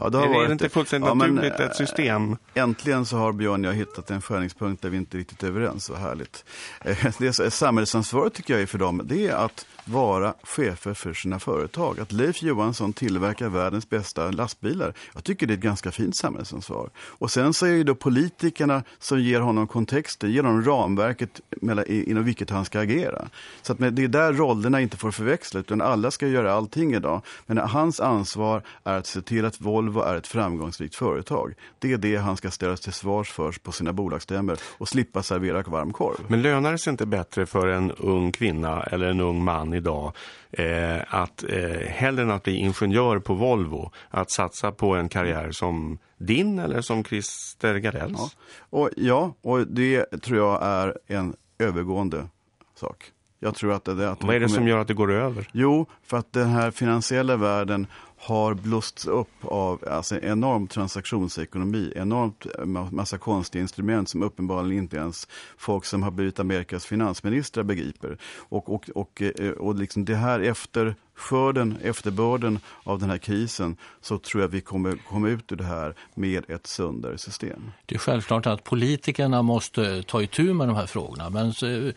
Ja, det har är det varit inte fullständigt Ja, men, naturligt ett system? eh, Äntligen så har Björn och jag hittat en skärningspunkt där vi inte är riktigt överens. Vad härligt. Eh, Det är, samhällsansvaret tycker jag är för dem, det är att vara chefer för sina företag. Att Leif Johansson tillverkar världens bästa lastbilar. Jag tycker det är ett ganska fint samhällsansvar. Och sen så är det då politikerna som ger honom kontexten, ger honom ramverket mellan- inom vilket han ska agera. Så att det är där rollerna inte får förväxlas, utan alla ska göra allting idag. Men hans ansvar är att se till att Volvo är ett framgångsrikt företag. Det är det han ska ställas till svars för på sina bolagsstämmor och slippa servera varm korv. Men lönar det sig inte bättre för en ung kvinna eller en ung man idag eh, att eh, hellre än att bli ingenjör på Volvo att satsa på en karriär som din eller som Christer Garells? Ja. Och, ja, och det tror jag är en övergående sak. Jag tror att det, att Vad är det som gör att det går över? Jo, för att den här finansiella världen har blåsts upp av alltså, enorm transaktionsekonomi, enormt eh, massa konstiga instrument som uppenbarligen inte ens folk som har blivit Amerikas finansministrar begriper. Och, och, och, eh, och liksom det här efter skörden, efterbörden av den här krisen så tror jag vi kommer komma ut ur det här med ett sundare system. Det är självklart att politikerna måste ta itu med de här frågorna. Men så,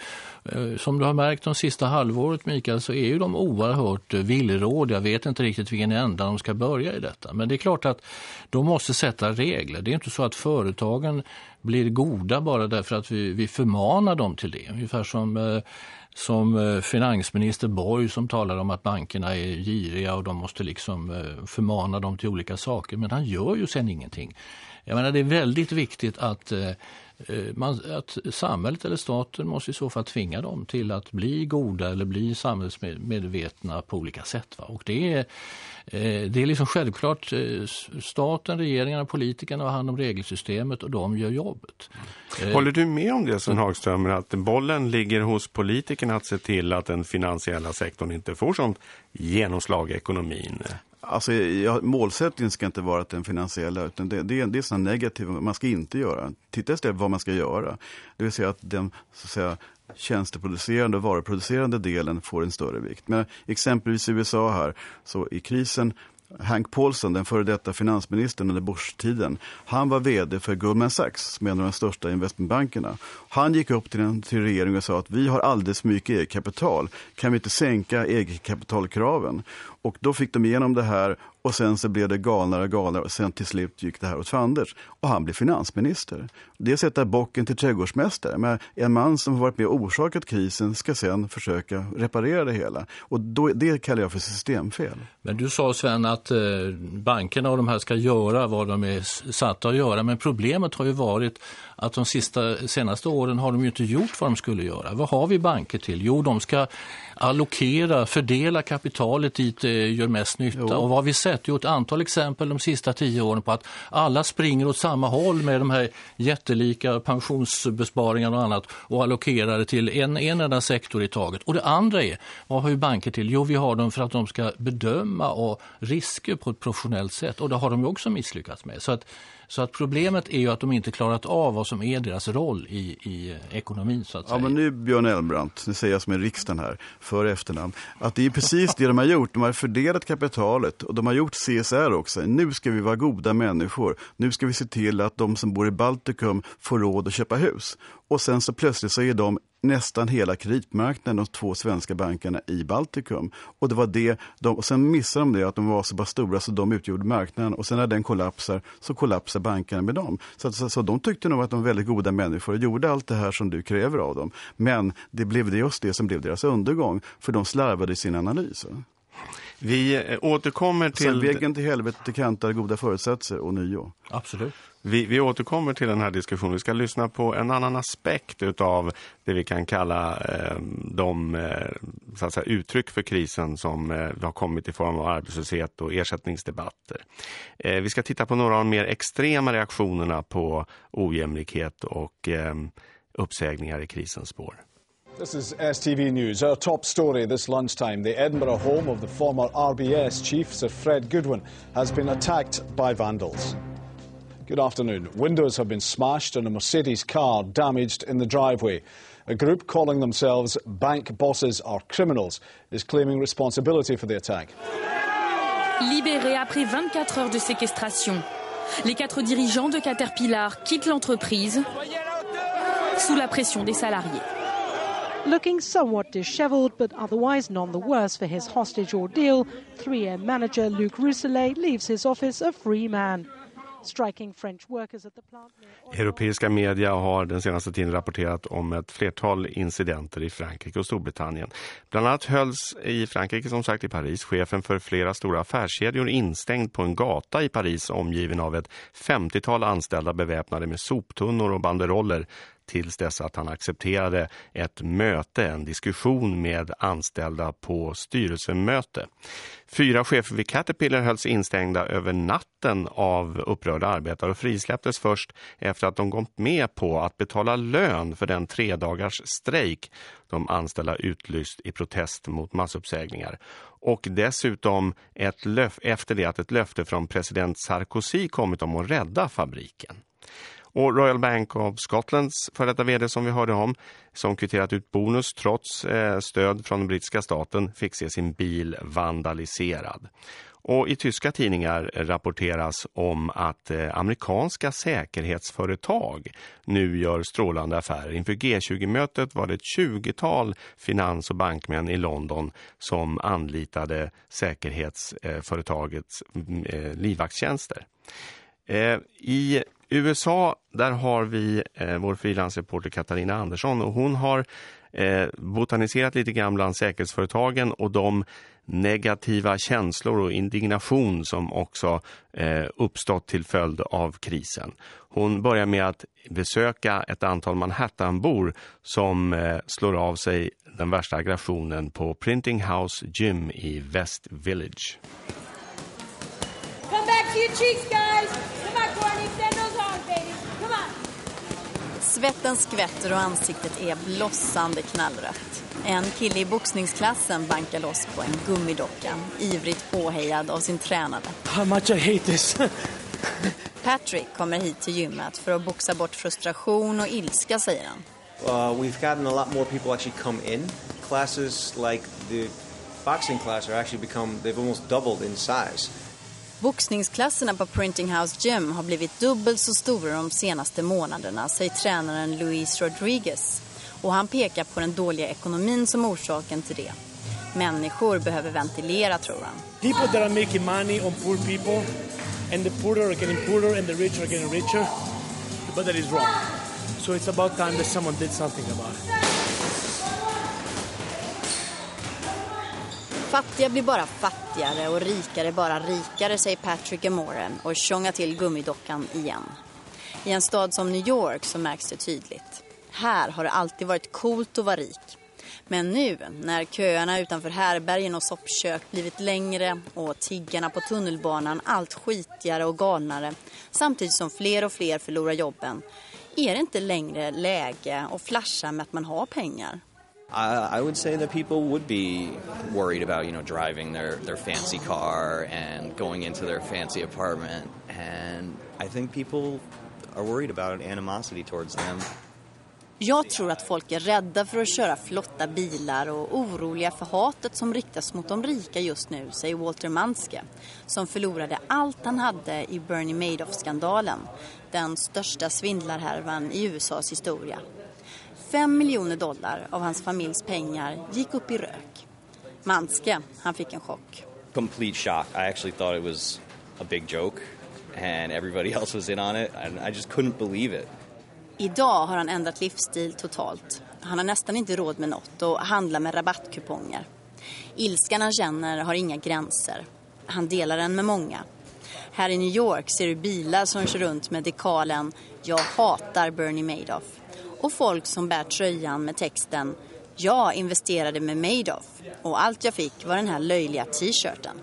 som du har märkt de sista halvåret Mikael så är ju de oerhört villråd. villrådiga. Jag vet inte riktigt vilken ända de ska börja i detta. Men det är klart att de måste sätta regler. Det är inte så att företagen blir goda bara därför att vi, vi förmanar dem till det. Ungefär som eh, som eh, finansminister Borg som talar om att bankerna är giriga och de måste liksom eh, förmana dem till olika saker. Men han gör ju sen ingenting. Jag menar det är väldigt viktigt att, eh, man, att samhället eller staten måste i så fall tvinga dem till att bli goda eller bli samhällsmedvetna på olika sätt. Va? Och det är, eh, det är liksom självklart eh, staten, regeringarna, politikerna har hand om regelsystemet och de gör jobbet. Eh, Håller du med om det Sven Hagström att bollen ligger hos politikerna att se till att den finansiella sektorn inte får sånt genomslag i ekonomin? Alltså, ja, målsättningen ska inte vara att den finansiella, utan det, det, det är sådana negativa, man ska inte göra. Titta istället vad man ska göra. Det vill säga att den så att säga, tjänsteproducerande och varuproducerande delen får en större vikt. Men exempelvis i USA här, så i krisen Hank Paulson, den före detta finansministern under Bush-tiden, han var vd för Goldman Sachs, som är en av de största investmentbankerna. Han gick upp till, en, till regeringen och sa att vi har alldeles för mycket eget kapital. Kan vi inte sänka egenkapitalkraven? Och då fick de igenom det här och sen så blev det galnare och galnare och sen till slut gick det här åt fanders. Och han blev finansminister. Det är att sätta bocken till trädgårdsmästare. Men en man som har varit med och orsakat krisen ska sen försöka reparera det hela. Och då, det kallar jag för systemfel. Men du sa Sven att eh, bankerna och de här ska göra vad de är satta att göra. Men problemet har ju varit att de sista, senaste åren har de ju inte gjort vad de skulle göra. Vad har vi banker till? Jo, de ska allokera, fördela kapitalet dit det gör mest nytta. Jo. Och vad har vi sett? Jo, ett antal exempel de sista tio åren på att alla springer åt samma håll med de här jättelika pensionsbesparingarna och annat och allokerar det till en, en enda sektor i taget. Och det andra är, vad har vi banker till? Jo, vi har dem för att de ska bedöma och risker på ett professionellt sätt och det har de ju också misslyckats med. Så att, så att problemet är ju att de inte klarat av vad som är deras roll i, i ekonomin så att Ja, säga. men nu Björn Elmbrandt, nu säger jag som är riksdagen här, för efternamn, att det är precis det de har gjort. De har fördelat kapitalet och de har gjort CSR också. Nu ska vi vara goda människor. Nu ska vi se till att de som bor i Baltikum får råd att köpa hus. Och sen så plötsligt så är de nästan hela kreditmarknaden, de två svenska bankerna i Baltikum. Och det var det, de, och sen missade de det att de var så pass stora så de utgjorde marknaden och sen när den kollapsar så kollapsar bankerna med dem. Så, så, så de tyckte nog att de var väldigt goda människor och gjorde allt det här som du kräver av dem. Men det blev just det som blev deras undergång för de slarvade i sin analys. Vi eh, återkommer till... Så vägen till helvete kantar goda förutsatser och nio. Absolut. Vi, vi återkommer till den här diskussionen. Vi ska lyssna på en annan aspekt av det vi kan kalla eh, de eh, så att säga, uttryck för krisen som eh, har kommit i form av arbetslöshet och ersättningsdebatter. Eh, vi ska titta på några av de mer extrema reaktionerna på ojämlikhet och eh, uppsägningar i krisens spår. This is STV News. Our top story this lunchtime. The Edinburgh home of the former RBS chief, Sir Fred Goodwin, has been attacked by vandals. Good afternoon. Windows have been smashed and a Mercedes car damaged in the driveway. A group calling themselves Bank Bosses Are Criminals is claiming responsibility for the attack. Libérés après 24 heures de séquestration, les quatre dirigeants de Caterpillar quittent l'entreprise sous la pression des salariés. Looking somewhat dishevelled, but otherwise none the worse for his hostage ordeal, 3M manager Luc Rousselet leaves his office a free man. Europeiska media har den senaste tiden rapporterat om ett flertal incidenter i Frankrike och Storbritannien. Bland annat hölls i Frankrike som sagt i Paris chefen för flera stora affärskedjor instängd på en gata i Paris omgiven av ett 50-tal anställda beväpnade med soptunnor och banderoller tills dess att han accepterade ett möte, en diskussion med anställda på styrelsemöte. Fyra chefer vid Caterpillar hölls instängda över natten av upprörda arbetare och frisläpptes först efter att de gått med på att betala lön för den tre dagars strejk de anställda utlyst i protest mot massuppsägningar. Och dessutom ett löf efter det att ett löfte från president Sarkozy kommit om att rädda fabriken. Och Royal Bank of Scotlands för detta vd som vi hörde om, som kvitterat ut bonus trots eh, stöd från den brittiska staten, fick se sin bil vandaliserad. Och i tyska tidningar rapporteras om att eh, amerikanska säkerhetsföretag nu gör strålande affärer. Inför G20-mötet var det ett 20-tal finans- och bankmän i London som anlitade säkerhetsföretagets eh, mm, eh, livvaktstjänster. I USA, där har vi eh, vår frilansreporter Katarina Andersson och hon har eh, botaniserat lite grann bland säkerhetsföretagen och de negativa känslor och indignation som också eh, uppstått till följd av krisen. Hon börjar med att besöka ett antal Manhattanbor som eh, slår av sig den värsta aggressionen på Printing House Gym i West Village. Come back to your cheeks, guys! Svetten skvätter och ansiktet är blossande knallrött. En kille i boxningsklassen bankar loss på en gummidocka, ivrigt påhejad av sin tränare. How much I hate this! Patrick kommer hit till gymmet för att boxa bort frustration och ilska, säger han. Uh, we've gotten a lot more people actually come in. Classes like the boxing class are actually become, they've almost doubled in size. Boxningsklasserna på Printing House Gym har blivit dubbelt så stora de senaste månaderna, säger tränaren Luis Rodriguez. Och han pekar på den dåliga ekonomin som orsaken till det. Människor behöver ventilera, tror han. People that are making money on poor people and the poorer are getting poorer and the richer are getting richer. But that is wrong. So it's about time that someone did something about it. Fattiga blir bara fattigare och rikare bara rikare, säger Patrick Amore och tjongar till gummidockan igen. I en stad som New York så märks det tydligt. Här har det alltid varit coolt att vara rik. Men nu, när köerna utanför härbergen och soppkök blivit längre och tiggarna på tunnelbanan allt skitigare och galnare samtidigt som fler och fler förlorar jobben, är det inte längre läge att flasha med att man har pengar. I, I would say that people would be worried about, you know, driving their, their fancy car and going into their fancy apartment. And I think people are worried about animosity towards them. Jag tror att folk är rädda för att köra flotta bilar och oroliga för hatet som riktas mot de rika just nu, säger Walter Manske, som förlorade allt han hade i Bernie Madoff-skandalen, den största svindlarhärvan i USAs historia. Fem miljoner dollar av hans familjs pengar gick upp i rök. Manske, han fick en chock. Complete shock. I actually thought it was a big joke and everybody [LAUGHS] else was in on it and I just couldn't believe it. Idag har han ändrat livsstil totalt. Han har nästan inte råd med något och handlar med rabattkuponger. Ilskan han känner har inga gränser. Han delar den med många. Här i New York ser du bilar som kör runt med dekalen “Jag hatar Bernie Madoff” och folk som bär tröjan med texten “Jag investerade med Madoff” och allt jag fick var den här löjliga t-shirten.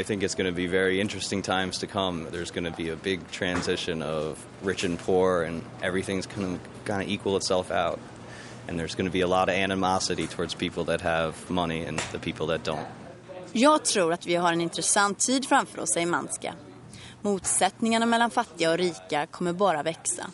I think it's going to be very interesting times to come. There's going to be a big transition of rich and poor, and everything's going to kind of equal itself out. And there's going to be a lot of animosity towards people that have money and the people that don't. Jag tror att vi har en intressant tid framför oss, säger Manska. Motsättningarna mellan fattiga och rika kommer bara växa.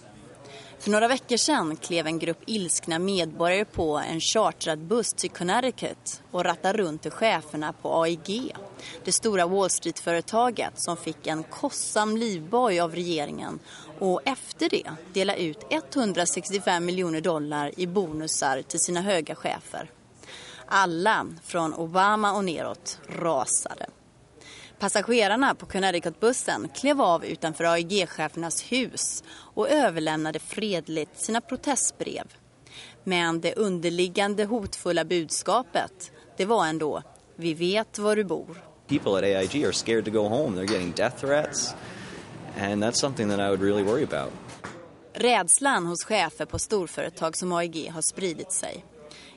För några veckor sedan klev en grupp ilskna medborgare på en chartrad buss till Connecticut och rattade runt till cheferna på AIG, det stora Wall Street-företaget som fick en kostsam livboj av regeringen och efter det dela ut 165 miljoner dollar i bonusar till sina höga chefer. Alla, från Obama och neråt, rasade. Passagerarna på Connecticutbussen klev av utanför AIG-chefernas hus och överlämnade fredligt sina protestbrev. Men det underliggande hotfulla budskapet, det var ändå vi vet var du bor. People at AIG are scared to go home. They're getting death threats. And that's something that I would really worry about. Rädslan hos chefer på storföretag som AIG har spridit sig.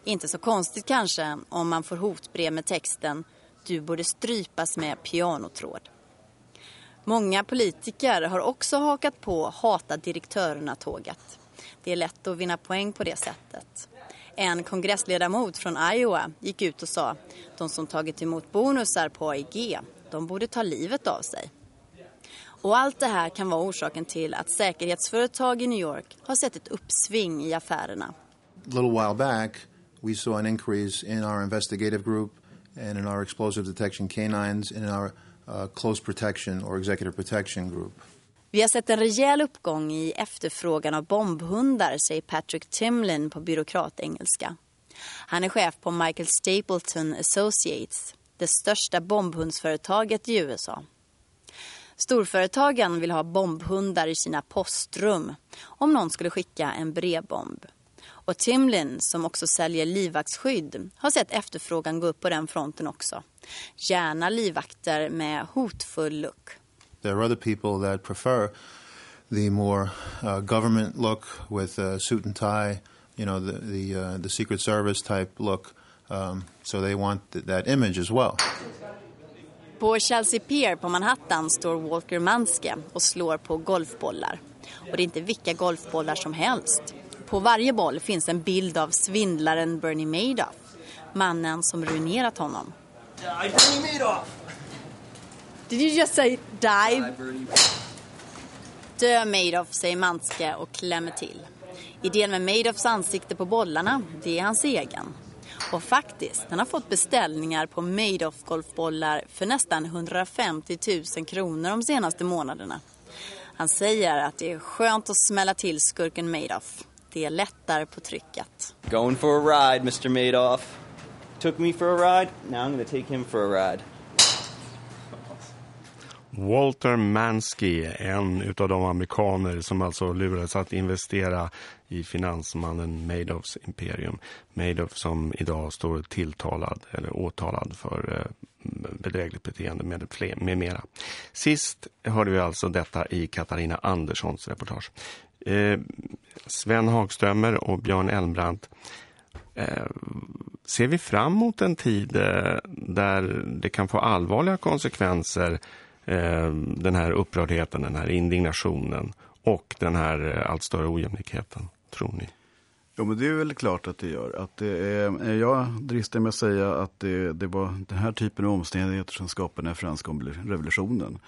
Inte så konstigt kanske om man får hotbrev med texten du borde strypas med pianotråd. Många politiker har också hakat på hata direktörerna-tåget. Det är lätt att vinna poäng på det sättet. En kongressledamot från Iowa gick ut och sa de som tagit emot bonusar på AIG, de borde ta livet av sig. Och allt det här kan vara orsaken till att säkerhetsföretag i New York har sett ett uppsving i affärerna. A little while back we saw an increase in our investigative group and in our explosive detection canines and in our uh, close protection or executive protection group. Vi har sett en rejäl uppgång i efterfrågan av bombhundar, säger Patrick Timlin på byråkratengelska. Han är chef på Michael Stapleton Associates, det största bombhundsföretaget i USA. Storföretagen vill ha bombhundar i sina postrum om någon skulle skicka en brevbomb. Och Timlin, som också säljer livvaktsskydd, har sett efterfrågan gå upp på den fronten också. Gärna livvakter med hotfull look. There are other people that prefer the more uh, government look with a suit and tie, you know, the the, uh, the Secret Service type look. Um, so they want th that image as well. På Chelsea Pier på Manhattan står Walker Manske och slår på golfbollar. Och det är inte vilka golfbollar som helst. På varje boll finns en bild av svindlaren Bernie Madoff, mannen som ruinerat honom. Die, Bernie Madoff! Did you just say die? Dö Madoff, säger Manske och klämmer till. Idén med Madoffs ansikte på bollarna, det är hans egen. Och faktiskt, han har fått beställningar på Madoff-golfbollar för nästan 150 000 kronor de senaste månaderna. Han säger att det är skönt att smälla till skurken Madoff. Det lättar på trycket. Going for a ride, Mr. Madoff. Took me for a ride, now I'm to take him for a ride. Walter Mansky, en utav de amerikaner som alltså lurades att investera i finansmannen Madoffs imperium. Madoff som idag står tilltalad eller åtalad för eh, bedrägligt beteende med, fler, med mera. Sist hörde vi alltså detta i Katarina Anderssons reportage. Eh, Sven Hagströmer och Björn Elmbrandt eh, ser vi fram emot en tid eh, där det kan få allvarliga konsekvenser eh, den här upprördheten, den här indignationen och den här eh, allt större ojämlikheten, tror ni? Ja, men det är väl klart att det gör. Att det är, eh, jag dristar mig att säga att det, det var den här typen av omständigheter som skapade den franska revolutionen.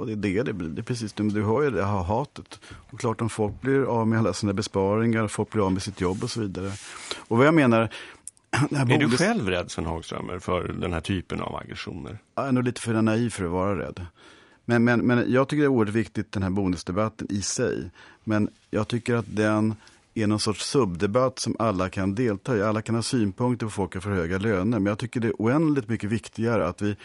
Och det är det det blir. Det är precis. Du har ju det här hatet. Och klart om folk blir av med alla sina besparingar, folk blir av med sitt jobb och så vidare. Och vad jag menar... [CLEARS THROAT] Är du själv rädd, Sven Hagströmer, för den här typen av aggressioner? Jag är nog lite för naiv för att vara rädd. Men, men, men jag tycker det är oerhört viktigt, den här bonusdebatten i sig. Men jag tycker att den är någon sorts subdebatt som alla kan delta i. Alla kan ha synpunkter på folk har för höga löner. Men jag tycker det är oändligt mycket viktigare att vi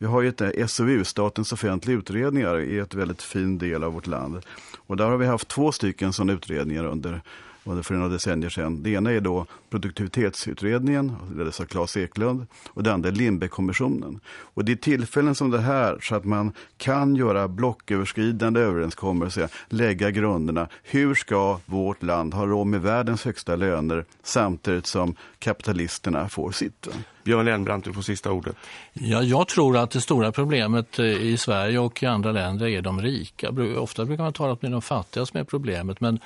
vi har ju ett eh, SOU, Statens offentliga utredningar, i ett väldigt fin del av vårt land. Och där har vi haft två stycken sådana utredningar under för några decennier sedan. Det ena är då produktivitetsutredningen, leddes av Claes Eklund, och det andra är Lindbeckkommissionen. Och det är tillfällen som det här så att man kan göra blocköverskridande överenskommelser, lägga grunderna. Hur ska vårt land ha råd med världens högsta löner samtidigt som kapitalisterna får sitt? Björn Lennbrandt, du får sista ordet. Ja, jag tror att det stora problemet eh, i Sverige och i andra länder är de rika. Ofta brukar man tala om de fattiga som är problemet, men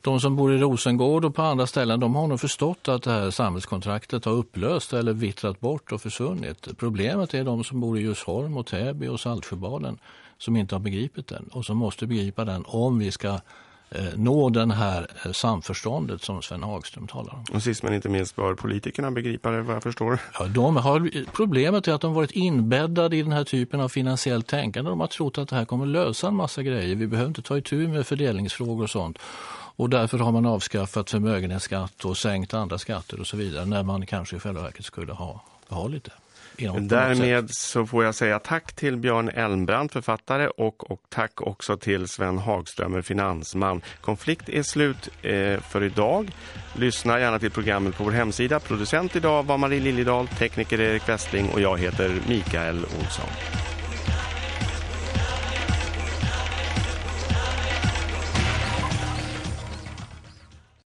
de som bor i Rosengård och på andra ställen de har nog förstått att det här samhällskontraktet har upplöst eller vittrat bort och försvunnit. Problemet är de som bor i Djursholm och Täby och Saltsjöbaden som inte har begripit den och som måste begripa den om vi ska nå den här eh, samförståndet som Sven Hagström talar om. Och sist men inte minst bör politikerna begripa det vad jag förstår. Ja, de har, problemet är att de varit inbäddade i den här typen av finansiellt tänkande. De har trott att det här kommer lösa en massa grejer. Vi behöver inte ta itu med fördelningsfrågor och sånt. Och därför har man avskaffat förmögenhetsskatt och sänkt andra skatter och så vidare när man kanske i själva verket skulle ha behållit det. Därmed så får jag säga tack till Björn Elmbrandt, författare och, och tack också till Sven Hagströmer, finansman. Konflikt är slut eh, för idag. Lyssna gärna till programmet på vår hemsida. Producent idag var Marie Liljedahl, tekniker Erik Westling och jag heter Mikael Olsson.